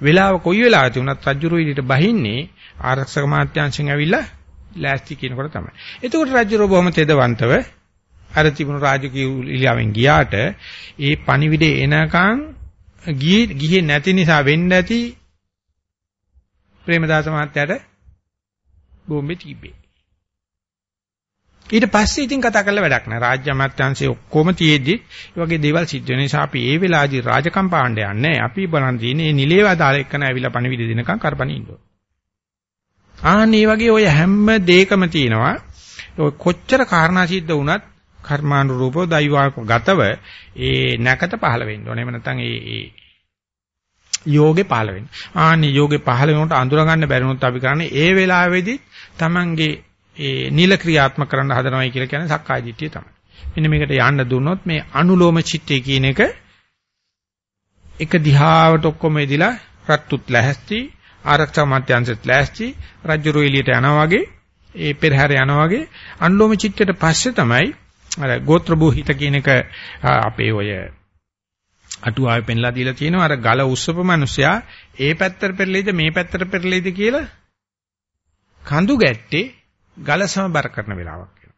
වෙලාව කොයි වෙලාවක වුණත් රජුරු ඊට බහින්නේ ආරක්ෂක මාත්‍යාංශයෙන් ඇවිල්ලා ලෑස්ති කියනකොට තමයි. එතකොට රජුරු බොහොම තෙදවන්තව අර තිබුණු රාජකීය ඉලියාවෙන් ගියාට ඒ පණිවිඩේ එනකන් ගියේ නැති නිසා වෙන්න ඇති ප්‍රේමදාස මහත්තයාට බෝම්බේ තිබ්බේ. ඊට පස්සේ ඉතින් කතා කරලා වැඩක් නැහැ. රාජ්‍ය අමාත්‍යාංශයේ ඔක්කොම තියෙද්දි මේ වගේ දේවල් සිද්ධ වෙන නිසා අපි ඒ වෙලාවේදී රාජකම් පාණ්ඩ යන්නේ අපි බලන් තියෙන්නේ නිලේව දාල එක්කන ඇවිල්ලා පණිවිඩ දෙනකන් කරපණි ඉන්නවා. ආන් මේ වගේ ඔය හැම දෙයකම තියෙනවා. ඔය කොච්චර කාරණා සිද්ධ වුණත් කර්මානුරූපව දෛවාගතව ඒ නැකත පහළ වෙන්න ඕනේ. එහෙම නැත්නම් ඒ ඒ යෝගේ පහළ වෙන්න. ආන්නේ යෝගේ පහළ වෙනකොට අඳුර ගන්න බැරි වුණොත් අපි කරන්නේ ඒ වෙලාවේදී Tamange ඒ නිල ක්‍රියාත්මක කරන්න හදනවයි කියලා කියන්නේ සක්කාය දිට්ඨිය තමයි. මෙන්න මේකට යන්න දුන්නොත් මේ අනුලෝම චිත්තය කියන එක එක දිහාවට ඔක්කොම එදිලා රත්තුත් ලැහැස්ති ආරක්ෂා මාත්‍යංශත් ලැහැස්ති රජ්ජුරු එළියට යනවා වගේ ඒ පෙරහැර යනවා වගේ අනුලෝම චිත්තයට පස්සේ තමයි අර ගෝත්‍ර භූහිත කියන එක අපේ ඔය අටුවාවේ පෙන්ලා දීලා තියෙනවා අර ගල උස්සපු මිනිසයා ඒ පැත්තට පෙරලෙයිද මේ පැත්තට පෙරලෙයිද කියලා කඳු ගැට්ටේ ගල සමබර කරන වෙලාවක් වෙනවා.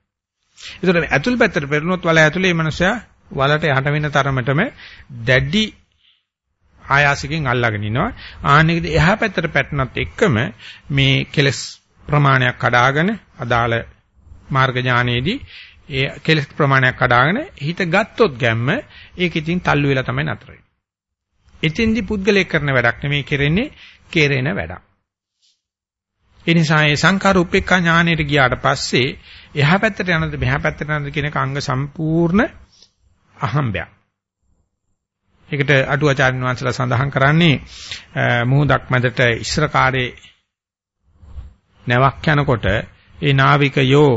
ඒතකොට ඇතුල් පැත්තට පෙරුණොත් වල ඇතුලේ මේ මනුස්සයා වලට යට වෙන තරමටම දැඩි ආයාසකින් අල්ලගෙන ඉනවා. ආන්නේකද එහා පැත්තට පැටනත් එක්කම මේ කෙලස් ප්‍රමාණයක් කඩාගෙන අදාළ මාර්ග ඥානයේදී ඒ කෙලස් ප්‍රමාණයක් කඩාගෙන හිත ගත්තොත් ගැම්ම ඒක ඉතින් තල්ලු වෙලා තමයි නතර වෙන්නේ. එතින්දි පුද්ගලයෙක් කරන වැඩක් නෙමෙයි කෙරෙන්නේ කෙරෙන වැඩක්. ඒ නිසා මේ සංඛාර උපේක්ඛා ඥානයට ගියාට පස්සේ එහා පැත්තට යනද මෙහා පැත්තට යනද කියන අංග සම්පූර්ණ අහම්බයක්. ඒකට අටුවාචාර්යන් වහන්සේලා සඳහන් කරන්නේ මුහුදක් මැදට ඉස්සර කාලේ නැවක් යනකොට ඒ නාවිකයෝ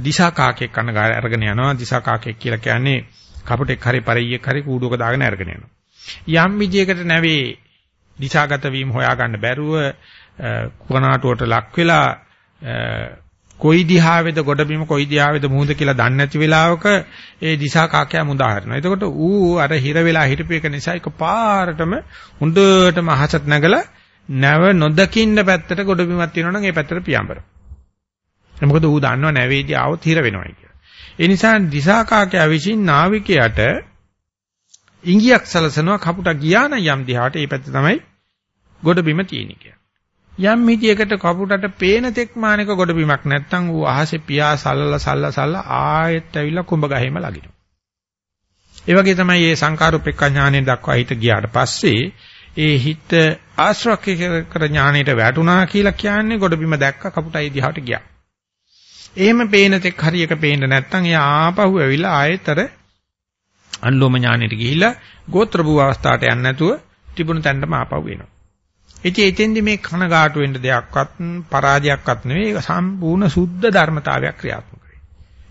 දිසා කාකෙක් කන ගාල අරගෙන යනවා. දිසා කාකෙක් කියලා කියන්නේ කපුටෙක් හරි පරියෙක් හරි කූඩුවක දාගෙන අරගෙන යනවා. යම් විජයකට නැවේ දිසාගත වීම හොයාගන්න බැරුව කුණාටුවට ලක් වෙලා කොයි දිහාවේද ගොඩබිම කොයි දිහාවේද මුහුද කියලා දන්නේ නැති වෙලාවක ඒ දිසා කාකයා මුදා හරිනවා. එතකොට ඌ අර හිර වෙලා හිටපු එක නිසා එක පාරටම හොඳටම අහසට නැගලා නැව නොදකින්න පැත්තට ගොඩබිමක් තියෙනවා නම් ඒ පැත්තට පියාඹර. මොකද ඌ දන්නව නැවේදී ආවොත් හිර වෙනවයි කියලා. ඒ නිසා දිසා කාකයා විසින් නාවිකයාට ඉංගියක් සලසනවා කපුට ගියා නම් යම් දිහාට ඒ පැත්ත තමයි ගොඩබිම තියෙන්නේ කියලා. යම් මිදියකට කපුටට පේන තෙක් මානක ගොඩබිමක් නැත්තම් ඌ අහසේ පියා සල්ලලා සල්ලා සල්ලා ආයෙත් ඇවිල්ලා කුඹ ගහෙම ලගිනවා. ඒ වගේ තමයි මේ සංකාරුපෙක්ඛ ඥානෙ දක්වා හිත ගියාට පස්සේ ඒ හිත ආශ්‍රක්‍ය කර ඥානෙට වැටුණා කියලා කියන්නේ ගොඩබිම දැක්ක කපුටයි දිහාට ගියා. එහෙම පේන තෙක් හරියක පේන්න නැත්තම් එයා ආපහු ඇවිල්ලා ආයෙතර අන්ලෝම ඥානෙට ගිහිල්ලා ගෝත්‍ර භූ අවස්ථාවට යන්නේ නැතුව තිබුණු තැනටම ආපහු එනවා. ඉතින් එතෙන්දි මේ කනගාටු වෙන්න දෙයක්වත් පරාජයක්වත් නෙවෙයි ඒක සම්පූර්ණ සුද්ධ ධර්මතාවයක් ක්‍රියාත්මක වෙන්නේ.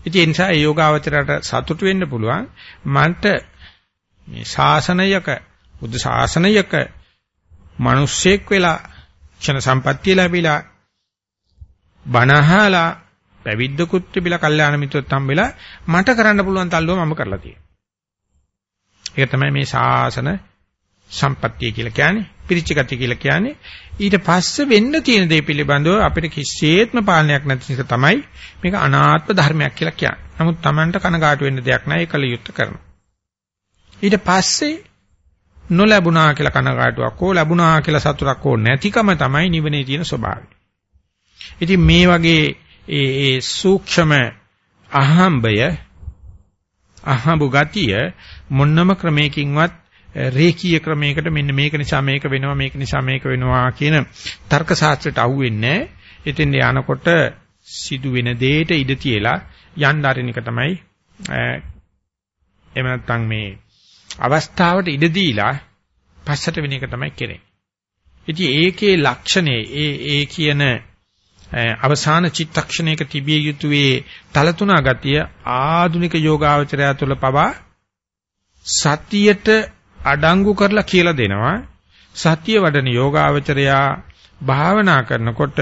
ඉතින් ඒ නිසා ඒ යෝගාවචරයට සතුටු වෙන්න පුළුවන් මන්ට මේ ශාසනයක බුද්ධ ශාසනයක මිනිස්සෙක් වෙලා ක්ෂණ සම්පත්තිය ලැබිලා බණහලා පැවිද්දකුත් තිබිලා කල්යාණ මිත්‍රොත් හම්බෙලා මට කරන්න පුළුවන් තල්ලුව මම කරලා තියෙනවා. ඒක තමයි මේ ශාසන සම්පත්තිය කියලා කියන්නේ පිරිච්ච ගතිය කියලා කියන්නේ ඊට පස්සේ වෙන්න තියෙන දේ පිළිබඳව අපිට කිසිසේත්ම පාලනයක් නැති නිසා තමයි මේක අනාත්ම ධර්මයක් කියලා කියන්නේ. නමුත් Tamanට කනගාටු වෙන්න දෙයක් නැහැ ඒකල යුක්ත කරනවා. ඊට පස්සේ නොලැබුණා කියලා කනගාටුවක් හෝ ලැබුණා කියලා සතුටක් හෝ නැතිකම තමයි නිවනේ තියෙන ස්වභාවය. ඉතින් මේ වගේ ඒ ඒ සූක්ෂම අහම්බය අහඹු ගතිය මොන්නම ක්‍රමයකින්වත් රේකීය ක්‍රමයකට මෙන්න මේක නිසා මේක වෙනවා මේක නිසා මේක වෙනවා කියන තර්ක ශාස්ත්‍රයට අහුවෙන්නේ එතෙන් යනකොට සිදු වෙන දෙයට ඉඩ තියලා යන්න අරින එක තමයි එහෙම නැත්නම් මේ අවස්ථාවට ඉඩ දීලා පස්සට වෙන එක තමයි කරන්නේ. ඉතින් ඒකේ ලක්ෂණේ ඒ ඒ කියන අවසාන චිත්තක්ෂණයක තිබිය යුතුයේ තලතුණා ගතිය ආධුනික යෝගාවචරය තුළ පවා සතියට අඩංගු කරලා කියලා දෙනවා සතිය වඩන යෝගාවචරයා භාවනා කරනකොට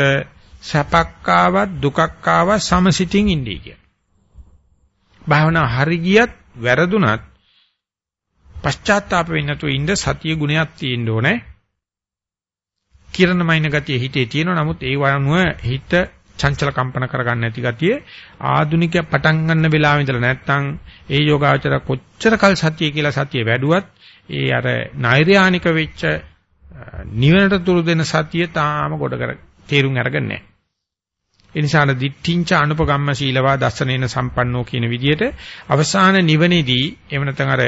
සැපක් ආවත් දුකක් ආවත් සමසිතින් ඉන්නේ කිය. භාවනා හරි ගියත් වැරදුනත් පශ්චාත්තාප වෙන්නේ නැතුව ඉන්න සතිය ගුණයක් තියෙන්න ඕනේ. කිරණමයින ගතිය හිතේ තියෙනවා. නමුත් ඒ වනුව හිත චංචල කම්පන කරගන්න නැති ගතිය ආදුනික පටන් ගන්න වෙලාවෙ ඉඳලා නැත්තම් ඒ යෝගාචර කොච්චර කල් සතිය කියලා සතිය වැඩුවත් ඒ අර නෛර්යානික වෙච්ච නිවනට තුරු දෙන සතිය තාම කොට කර තේරුම් අරගන්නේ නැහැ. ඒ නිසා දිට්ඨිංච අනුපගම්ම සීලවා දස්සනේන සම්පන්නෝ කියන විදිහට අවසාන නිවනේදී එහෙම නැත්නම් අර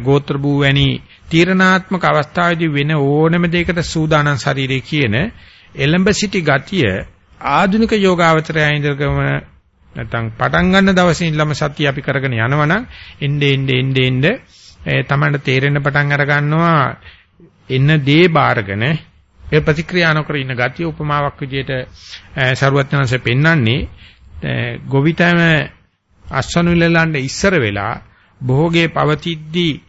ගෝත්‍ර භූ වැනි තීරණාත්මක අවස්ථාවේදී වෙන ඕනම දෙයකට සූදානම් ශරීරය කියන එලඹ සිටි ගතිය ආධුනික යෝගාවචරය ඉදකම නැත්නම් පටන් ගන්න දවසේ ඉඳලම සතිය අපි කරගෙන යනවනම් එnde ende ende ende තමන්ට තේරෙන්න පටන් අර ගන්නවා එන්න දේ බාරගෙන ඒ ප්‍රතික්‍රියා නොකර ඉන්න ගතිය උපමාවක් විදිහට සරුවත්නanse පෙන්වන්නේ ගොවිතැන අස්වනුලලන්න ඉස්සර වෙලා භෝගේ පවතිද්දී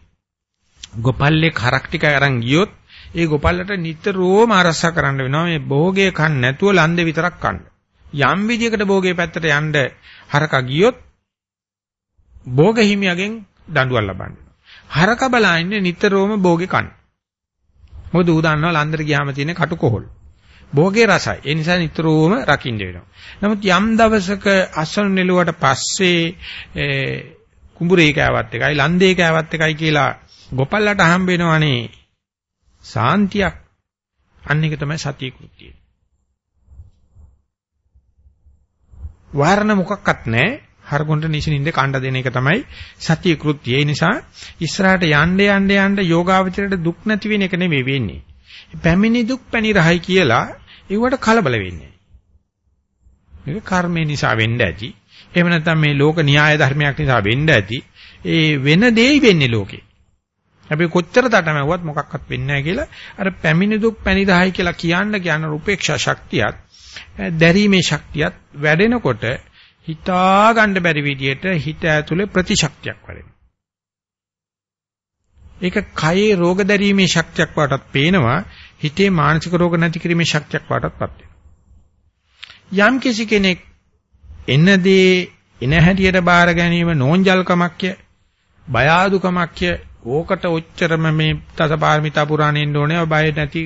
ගොපල්ලේ කරක් ටික අරන් ගියොත් ඒ ගොපල්ලට නිතරම ආරක්ෂා කරන්න වෙනවා මේ භෝගේ කන්න නැතුව ලන්දේ විතරක් කන්න. යම් විදියකට භෝගේ පැත්තට යන්න හරක ගියොත් භෝග හිමියගෙන් දඬුවම් ලබන්න. හරක බලා ඉන්නේ නිතරම භෝගේ කන්න. මොකද ඌ දන්නවා ලන්දර ගියාම තියෙන කටුකොහල්. භෝගේ රසයි. ඒ නිසා නිතරම රකින්න වෙනවා. නමුත් යම් දවසක අසන නෙලුවට පස්සේ කුඹුරේ කෑවත් එකයි ලන්දේ කෑවත් එකයි කියලා ගොපල්ලට හම්බ වෙනවනේ සාන්තියක් අන්න එක තමයි සතිය කෘත්‍යය. වාරණ මොකක්වත් නැහැ. හරගොන්ට නිසින්ින්ද කණ්ඩ දෙන එක තමයි සතිය කෘත්‍යය. ඒ නිසා ඉස්සරහට යන්න යන්න යන්න යෝගාවචරයට දුක් නැති වෙන එක නෙවෙයි වෙන්නේ. පැමිණි දුක් පැණි රහයි කියලා ඒවට කලබල වෙන්නේ. මේක කර්මය නිසා වෙන්න ඇති. එහෙම නැත්නම් මේ ලෝක න්‍යාය ධර්මයක් නිසා වෙන්න ඇති. ඒ වෙන දෙයි වෙන්නේ ලෝකේ. අපි කොච්චර තටමැව්වත් මොකක්වත් වෙන්නේ නැහැ කියලා අර පැමිණි දුක් පැනිරහයි කියලා කියන්න කියන උපේක්ෂා ශක්තියත් දැරීමේ ශක්තියත් වැඩෙනකොට හිතා ගන්න බැරි විදියට හිත ඇතුලේ ප්‍රතිශක්තියක් වැඩෙනවා. ඒක කයේ රෝග දැරීමේ ශක්තියක් වටත් පේනවා හිතේ මානසික රෝග නැති කිරීමේ ශක්තියක් වටත්පත් වෙනවා. යම් කිසි කෙනෙක් එනදී එන හැටියට බාර ගැනීම නෝන්ජල්කමක්ය බය ආදුකමක්ය ඕකට ඔච්චරම මේ තසපාරමිතා පුරාණෙන්න ඕනේ. බය නැති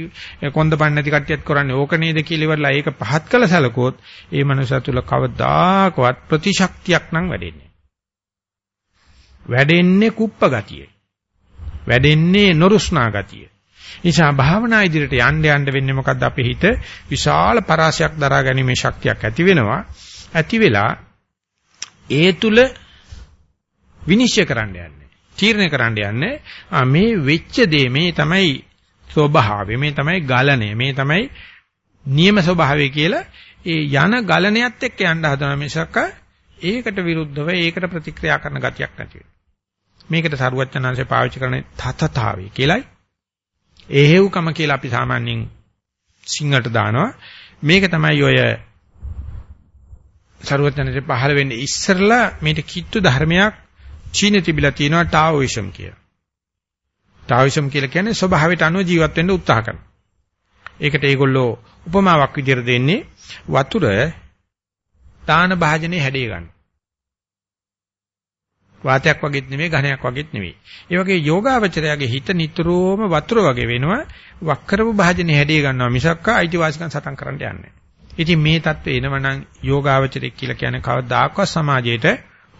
කොන්දපන් නැති කට්ටියත් කරන්නේ ඕක නේද කියලා ඉවරලා ඒක පහත් කළ සැලකුවොත් ඒ මනුස්සය තුල කවදාකවත් ප්‍රතිශක්තියක් නම් වැඩෙන්නේ වැඩෙන්නේ කුප්ප ගතිය. වැඩෙන්නේ නොරුස්නා ගතිය. නිසා භාවනා ඉදිරියට යන්න යන්න වෙන්නේ මොකද්ද අපේ හිත? විශාල පරාසයක් දරා ගැනීමේ ශක්තියක් ඇති වෙනවා. ඇති වෙලා ඒ තුල විනිශ්චය කරන්න යන්නේ. තීරණය කරන්න යන්නේ. මේ වෙච්ච දේ මේ තමයි ස්වභාවය මේ තමයි ගලණය මේ තමයි නියම ස්වභාවය කියලා ඒ යන ගලණයත් එක්ක යන්න හදන මිසක ඒකට විරුද්ධව ඒකට ප්‍රතික්‍රියා කරන ගතියක් නැති මේකට සරුවචනාංශය පාවිච්චි කරන්නේ තතතාවය කියලයි. එහෙව්කම කියලා අපි සාමාන්‍යයෙන් සිංහලට දානවා. මේක තමයි ඔය සරුවචනාංශය පහළ වෙන්නේ ඉස්සරලා මේක කිට්ටු ධර්මයක් චීනේ තිබිලා තියෙනවා ටාઓයිසම් කියලා. ටාઓයිසම් කියලා කියන්නේ ස්වභාවයට අනුව ජීවත් වෙන්න උත්සාහ කරන. ඒකට ඒගොල්ලෝ උපමාවක් විදිහට දෙන්නේ වතුර තාන භාජනේ හැඩය ගන්න. වාතයක් වගේත් නෙමෙයි ඝනයක් වගේත් නෙමෙයි. ඒ වගේ යෝගාවචරයාගේ හිත නිතරම වතුර වගේ වෙනවා වක්‍රව භාජනේ හැඩය ගන්නවා මිසක් අයිතිවාසිකම් සටන් කරන්න යන්නේ. ඉතින් මේ தත්ත්වය එනවනම් යෝගාවචරය කියලා කියන්නේ කවදාකවත් සමාජයේට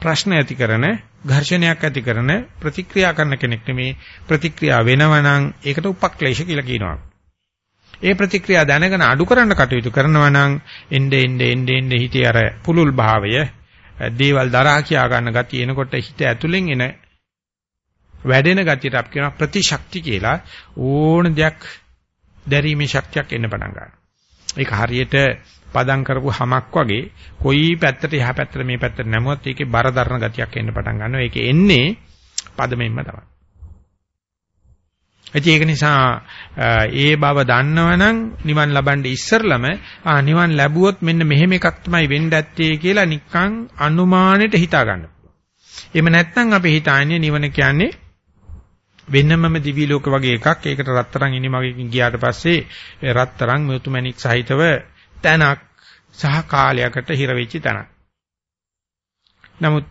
ප්‍රශ්න ඇති කරන ඝර්ෂණයක් ඇති කරන ප්‍රතික්‍රියා කරන කෙනෙක් නෙමේ ප්‍රතික්‍රියා වෙනවා නම් ඒකට උපක්ලේශ කියලා කියනවා. ඒ ප්‍රතික්‍රියා දැනගෙන අඩු කරන්න කටයුතු කරනවා නම් එnde ende ende ende හිතේ අර පුලුල් භාවය දේවල් දරා කියා ගන්න ගතිය එනකොට හිත ඇතුලෙන් එන වැඩෙන ගතියට අපි කියනවා ප්‍රතිශක්ති කියලා ඕන දෙයක් දැරීමේ ශක්තියක් එන්න පටන් ගන්නවා. ඒක හරියට පදම් කරපු හැමක් වගේ කොයි පැත්තට එහා පැත්තට මේ පැත්තට නැමුවත් ඒකේ බර දරන ගතියක් එන්න පටන් ගන්නවා. ඒකේ එන්නේ පදමෙන්ම තමයි. ඒක නිසා ඒ බව දන්නවනම් නිවන් ලබන්න ඉස්සරළම ආ නිවන් ලැබුවොත් මෙන්න මෙහෙම එකක් තමයි වෙන්න ඇත්තේ කියලා නිකන් අනුමානෙට හිතා ගන්න පුළුවන්. එහෙම නැත්නම් අපි හිතන්නේ නිවන කියන්නේ වෙනමම දිවි ලෝක වගේ එකක්. ඒකට රත්තරන් ඉනිමගකින් ගියාට පස්සේ රත්තරන් මෙතුමැණික් සහිතව තැනක් සහ කාලයකට හිර වෙච්ච තැනක්. නමුත්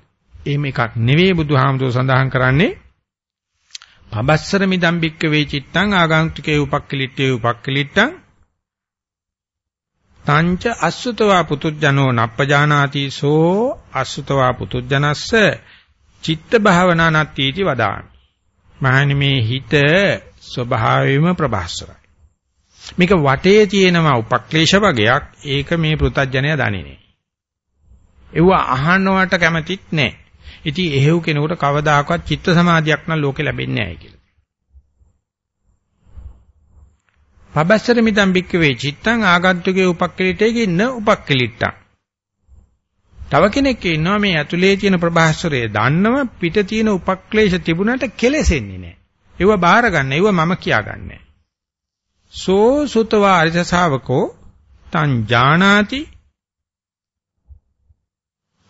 එහෙම එකක් නෙවෙයි බුදුහාමුදුර සඳහන් කරන්නේ පබස්සර මිදම් බික්ක වේ චිත්තං ආගන්තුකේ උපක්කලිට්ඨේ උපක්කලිට්ඨං තංච අසුතවා පුතුජනෝ නප්පජානාති සෝ අසුතවා පුතුජනස්ස චිත්ත භාවනා නත්තිටි වදාමි. මහණනි මේ හිත ස්වභාවයෙන්ම ප්‍රභාස්වරයි. මේක වටේ තියෙනවා උපක්ලේශ වගයක් ඒක මේ පෘතජ්ජනය දන්නේ නෑ. ඒව අහන්නවට කැමතිත් නෑ. ඉතින් එහෙව් කෙනෙකුට කවදාකවත් චිත්ත සමාධියක් නම් ලෝකෙ ලැබෙන්නේ නැහැ කියලා. පබස්සර මිදම් බික්කවේ චිත්තං ආගන්තුකේ උපක්කලිටේ න උපක්කලිට්ටං. තව කෙනෙක් ඉන්නවා මේ ඇතුලේ තියෙන ප්‍රභාස්වරය දන්නව පිට තියෙන උපක්ලේශ තිබුණට කෙලෙසෙන්නේ නැහැ. ඒව බාර ගන්න, ඒව මම කියාගන්නේ. සෝ සුතවා අරිස ශාවකෝ තං ජානාති.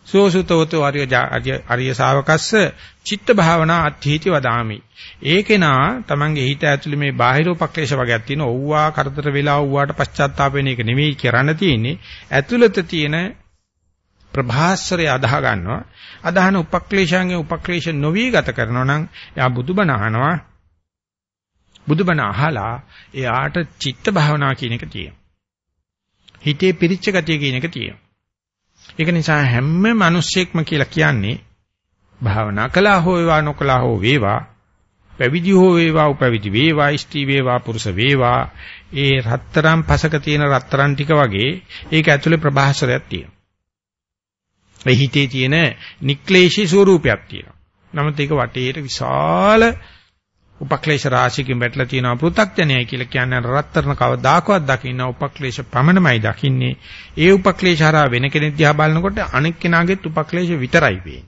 සෝ සුතවතෝ අරිය ශාවකස්ස චිත්ත භාවනා අත්ථීති වදාමි. ඒකේනා තමන්ගේ හිත ඇතුලේ මේ බාහිර උපක්ලේශ වගේක් තියෙන ඕවා කරදර වෙලා ඕවාට පශ්චාත්තාප වෙන එක නෙවෙයි කරන්න තියෙන්නේ. ඇතුළත තියෙන ප්‍රභාස්වරය අදාහ ගන්නවා. අදහන උපක්ලේශයන්ගේ උපක්ලේශ නොවි ගත කරනවා නම් එයා බුදුබණ අහනවා බුදුබණ අහලා එයාට චිත්ත භාවනා කියන එක තියෙනවා. හිතේ පිරිච්ච ගතිය කියන එක තියෙනවා. ඒක නිසා හැම මිනිස්සෙක්ම කියලා කියන්නේ භාවනා කළා හෝ වේවා නොකළා හෝ වේවා පැවිදි හෝ වේවා උපැවිදි වේවා ස්ත්‍රී වේවා පුරුෂ වේවා ඒ රත්තරන් පසක තියෙන රත්තරන් ටික වගේ ඒක ඇතුලේ ප්‍රභාසරයක් තියෙනවා. ඒ හිතේ තියෙන නික්ලේශී ස්වරූපයක් තියෙනවා. නමුත් ඒක වටේට විශාල උපක්ලේශ රාශියකින් වැටලා තියෙනවා පෘ탁ජනයයි කියලා කියන්නේ රත්තරන කවදාකවත් දකින්න උපක්ලේශ පමණමයි දකින්නේ. ඒ උපක්ලේශ හරහා වෙන කෙනෙක් දිහා බලනකොට අනෙක් කෙනාගේත් උපක්ලේශ විතරයි වෙන්නේ.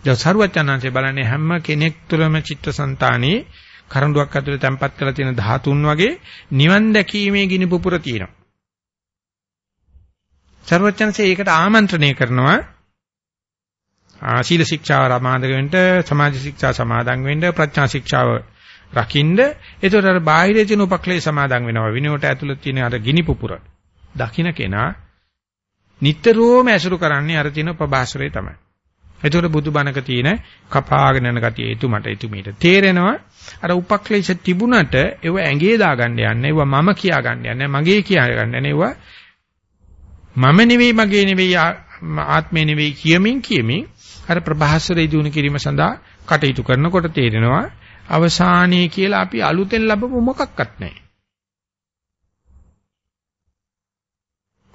දැන් සරුවචනංශය බලන්නේ හැම කෙනෙක් තුළම චිත්තසංතානයේ කරඬුවක් ඇතුලේ තැම්පත් කරලා තියෙන ධාතුන් වගේ නිවන් දැකීමේ ගිනි පුපුර තියෙනවා. සර්වඥන්සේ ඒකට ආමන්ත්‍රණය කරනවා ආශීල ශික්ෂාව සමාදන් වෙන්න, සමාජ ශික්ෂා සමාදන් වෙන්න, ප්‍රඥා ශික්ෂාව රකින්න. ඒතකොට අර බාහිරේ තියෙන උපක්ලේ සමාදන් වෙනවා. විනෝට ඇතුළත තියෙන අර ගිනි පුපුර. දකින්න කෙනා නිට්ටරෝම ඇසුරු කරන්නේ අර තියෙන ප්‍රභාසරේ තමයි. ඒතකොට බුදුබණක තියෙන කපාගෙන යන ගතිය ඒතු මට ඒතු මීට තේරෙනවා අර උපක්ලේශ තිබුණට ඒව ඇඟේ දාගන්න යන්නේ ඒව මම කියා ගන්න යන්නේ මගේ කියා ගන්න යන්නේ ඒව මම නෙවෙයි මගේ නෙවෙයි ආත්මේ නෙවෙයි කියමින් කියමින් අර ප්‍රභාස්වරය දිනු කිරීම සඳහා කටයුතු කරනකොට තේරෙනවා අවසානයේ කියලා අපි අලුතෙන් ලැබපු මොකක්වත් නැහැ.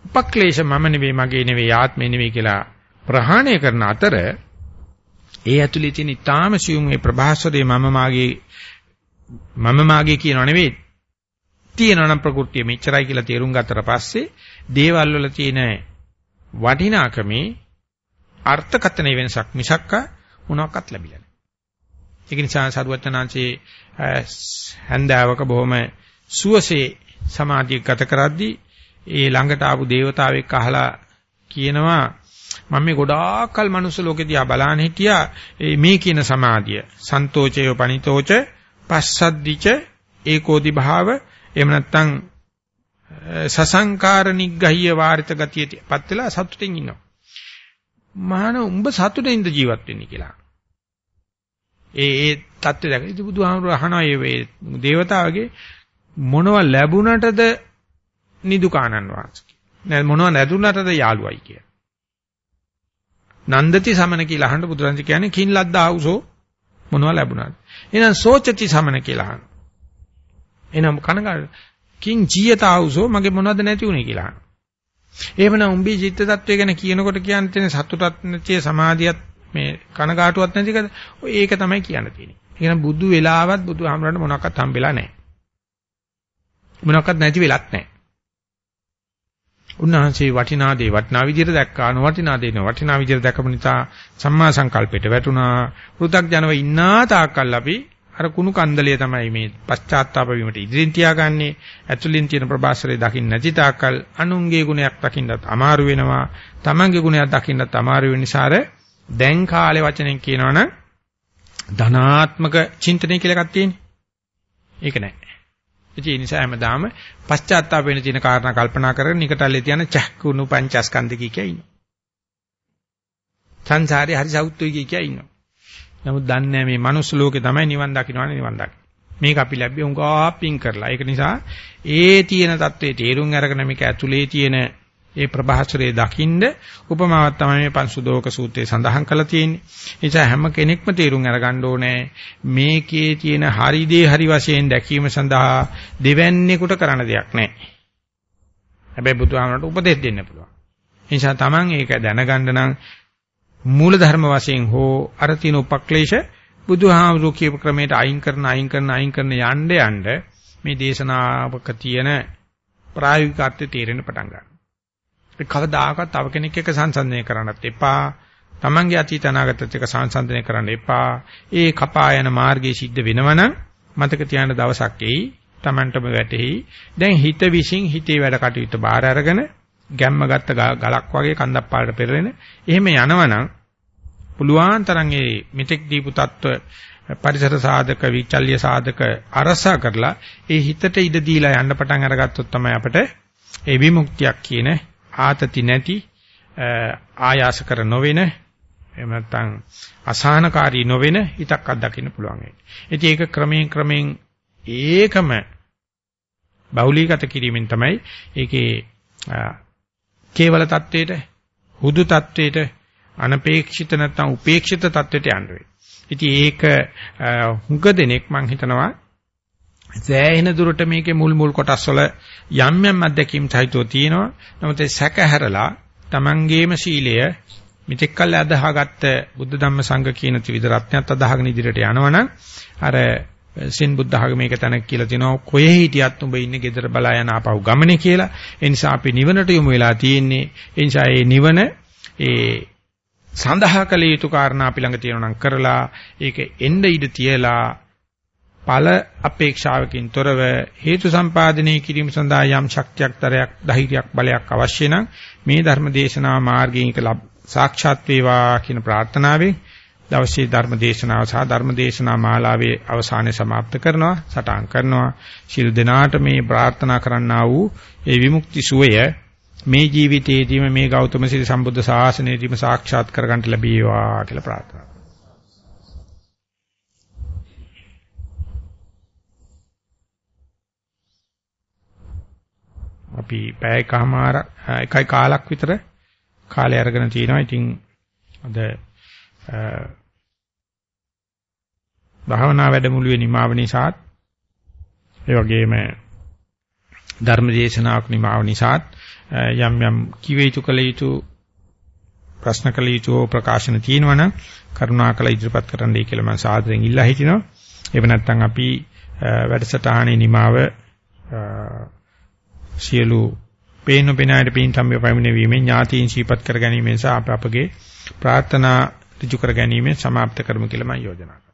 උපක්ලේශ මම නෙවෙයි මගේ නෙවෙයි ආත්මේ නෙවෙයි කියලා ප්‍රහාණය කරන අතර ඒ ඇතුලේ තියෙන ඊටාම සියුම් ඒ ප්‍රභාස්වරයේ මම මාගේ මම මාගේ කියනව නෙවෙයි තියෙනවා නම් ප්‍රകൃතිය මෙච්චරයි කියලා තේරුම් ගත්තට පස්සේ දේවල් වල තියෙන වටිනාකමේ අර්ථකථනයේ වෙනසක් මිසක්ක මොනවාක්වත් ලැබිලා නැහැ. ඒක නිසා සරුවචනාංශේ හැන්දාවක බොහොම සුවසේ සමාධිය ගත කරද්දී ඒ ළඟට ආපු దేవතාවෙක් අහලා කියනවා මම මේ ගොඩාක්කල් මනුස්ස ලෝකෙ දිහා බලාන හිටියා මේ කියන සමාධිය සන්තෝචය පනිතෝච පස්සද්දිච ඒකෝදි භාව එහෙම නැත්නම් සසංකාර නිග්ගහිය වාරිත ගතියටපත් වෙලා සතුටින් ඉන්නවා මහාන උඹ සතුටින්ද ජීවත් වෙන්නේ කියලා ඒ ඒ தත්ත්වය දැක ඉති බුදුහාමුදුර අහනවා මේ දේවතාවගේ මොනව ලැබුණටද නිදුකානන් වාසකේ නෑ මොනව නැදුණටද යාළුවයි කිය. නන්දති සමන කියලා අහන්න බුදුරජාණන් කියන්නේ කින් ලද්දා ආවුසෝ මොනව ලැබුණාද. එහෙනම් සෝචති සමන කියලා අහන්න. එහෙනම් කනගාට කින් ජීයතාවුසෝ මගේ මොනවද නැති උනේ කියලා අහන්න. එහෙමනම් උඹේ චිත්ත tattwe ගැන කියනකොට කියන්න තියෙන සතුටත් නැති සමාධියත් මේ කනගාටුවක් නැතිකද ඒක තමයි කියන්න තියෙන්නේ. ඒ කියන්නේ බුදු වෙලාවත් බුදු හාමුදුරන්ට මොනවත් හම්බෙලා නැහැ. මොනවත් නැති වෙලත් නැහැ. උන්වහන්සේ වටිනා දේ වටිනා විදිහට දැක්කා නොවටිනා දේ නොවටිනා විදිහට දැකපු නිසා සම්මා සංකල්පයට වැටුණා. පෘථග්ජනව ඉන්නා තාක්කල් අපි අර කුණු කන්දලය තමයි මේ පශ්චාත්තාප වීමට ඉදිරින් තියාගන්නේ. ඇතුලින් තියෙන ප්‍රබාසරේ දකින්න නැති තාක්කල් අනුන්ගේ ගුණයක් දකින්නත් අමාරු වෙනවා. තමන්ගේ ගුණයක් දකින්නත් අමාරු වෙන නිසා දැන් කාලේ වචනෙන් කියනවනම් ධනාත්මක චින්තනය කියලා එකක් තියෙන්නේ. ඒක නැහැ. ඒ නිසා හැමදාම පශ්චාත්තාප වෙන තියෙන කාරණා කල්පනා කරගෙන නිකටල්ලේ තියන චක්කුණු පංචස්කන්ධ කිය කිය ඉන්නවා. සංසාරේ හරි සෞත්තුයි කිය කිය ඉන්නවා. නමුත් දන්නේ නැහැ මේ මනුස්ස ලෝකේ තමයි නිවන් දකින්නවනේ නිවන් දකින්න. මේක අපි ලැබෙ උංගා පිං කරලා. ඒක නිසා ඒ තියෙන தત્ත්වයේ තේරුම් අරගෙන මේක ඇතුලේ තියෙන ඒ ප්‍රභාස්රයේ දකින්ද උපමාවක් තමයි මේ පංසුදෝක සූත්‍රයේ සඳහන් කරලා තියෙන්නේ. නිසා හැම කෙනෙක්ම තේරුම් අරගන්න ඕනේ මේකේ තියෙන හරි දේ හරි වශයෙන් දැකීම සඳහා දෙවැන්නේකට කරන්න දෙයක් නැහැ. හැබැයි බුදුහාමරට උපදෙස් දෙන්න පුළුවන්. නිසා Taman ඒක දැනගන්න නම් මූල ධර්ම වශයෙන් හෝ අර තියෙන උපක්ලේශ බුදුහාමුදුරු කියපු ක්‍රමයට අයින් කරන අයින් කරන අයින් කරන යන්න යන්න මේ දේශනාවක තියෙන ප්‍රායෝගික අර්ථය තේරෙන්න පටන් ගන්නවා. කවදාකවත් තව කෙනෙක් එක්ක සංසන්දනය කරන්නත් එපා. Tamange අතීත අනාගතත් එක්ක සංසන්දනය කරන්න එපා. ඒ කපා යන මාර්ගයේ සිද්ධ වෙනවනම් මතක තියාගන්න දවසක් එයි. Tamanටම වැටෙයි. දැන් හිත විසින් හිතේ වැඩ කටයුතු බාර අරගෙන ගැම්ම ගත්ත ගලක් වගේ කන්දක් පාට පෙරලෙන. එහෙම යනවනම් පුළුවන් තරම් මේ මෙතෙක් දීපු తত্ত্ব පරිසර සාධක විචල්්‍ය සාධක අරසා කරලා ඒ හිතට ඉඩ දීලා යන්න පටන් අරගත්තොත් තමයි අපිට ඒ විමුක්තියක් කියන ආතති නැති ආයාස කර නොවෙන එහෙම නැත්නම් අසහනකාරී නොවෙන හිතක් අත්දකින්න පුළුවන් වෙන්නේ. ඒක ක්‍රමයෙන් ක්‍රමයෙන් ඒකම බෞලීගත කිරීමෙන් තමයි ඒකේ කේවල தത്വෙට, හුදු தത്വෙට, අනපේක්ෂිත නැත්නම් උපේක්ෂිත தത്വෙට යන්න වෙයි. ඉතින් ඒක හුඟ දෙනෙක් මම හිතනවා සෑහෙන දුරට මේකේ මුල් මුල් කොටස් වල යම් යම් අත්දැකීම් සහිතව තියෙනවා. නමුත් ඒ සැකහැරලා Tamangeema සීලය මෙතෙක් කල් අදහාගත්ත බුද්ධ ධම්ම සංඝ කියන ත්‍රිවිධ රත්නයත් අදහගෙන ඉදිරියට යනවනම් අර සින් බුද්ධ ආගමේක තැනක් කියලා තිනවා කොහේ හිටියත් උඹ ඉන්නේ gedara බලා යන ආපහු ගමනේ කියලා. ඒ නිසා අපි නිවනට යමු වෙලා තියෙන්නේ. ඒ නිසා මේ නිවන ඒ සඳහා කළ යුතු කාරණා අපි ළඟ තියෙනවා නම් කරලා ඒක එන්න ඉඩ තියලා ඵල අපේක්ෂාවකින් තොරව හේතු සම්පාදනය කිරීම සඳහා යම් ශක්තියක් තරයක් ධෛර්යයක් බලයක් අවශ්‍ය නම් මේ ධර්ම දේශනා මාර්ගයෙන් සාක්ෂාත් වේවා කියන ප්‍රාර්ථනාවෙන් දවසේ ධර්ම දේශනාව සහ ධර්ම දේශනා මාලාවේ අවසානයේ સમાપ્ત කරනවා සටහන් කරනවා ශිරු දිනාට මේ ප්‍රාර්ථනා කරන්නා වූ ඒ විමුක්ති සුවය මේ ජීවිතයේදීම මේ ගෞතම සිරි සම්බුද්ධ ශාසනයේදීම සාක්ෂාත් කරගන්න ලැබේවා කියලා ප්‍රාර්ථනා අපි පැයකමාර එකයි කාලක් විතර කාලය අරගෙන තිනවා. ඉතින් අද භාවනා වැඩමුළුවේ නිමාව නිසාත් ඒ වගේම ධර්ම දේශනාවක් නිමාව නිසාත් යම් යම් කිව යුතු කළ යුතු ප්‍රශ්න කළ යුතු ප්‍රකාශන තියෙනවනම් කරුණාකර ඉදිරිපත් කරන්නයි කියලා මම සාදරයෙන් ඉල්ලා හිටිනවා. එහෙම නැත්නම් අපි වැඩසටහනේ නිමාව සියලු පේන පෙනායට පින් සම්ය පැමිණීමේ ඥාතීන් ශීපත් කර ගැනීම නිසා අප අපගේ ප්‍රාර්ථනා ඍජු කර ගැනීම සමාප්ත කරමු කියලා මම යෝජනා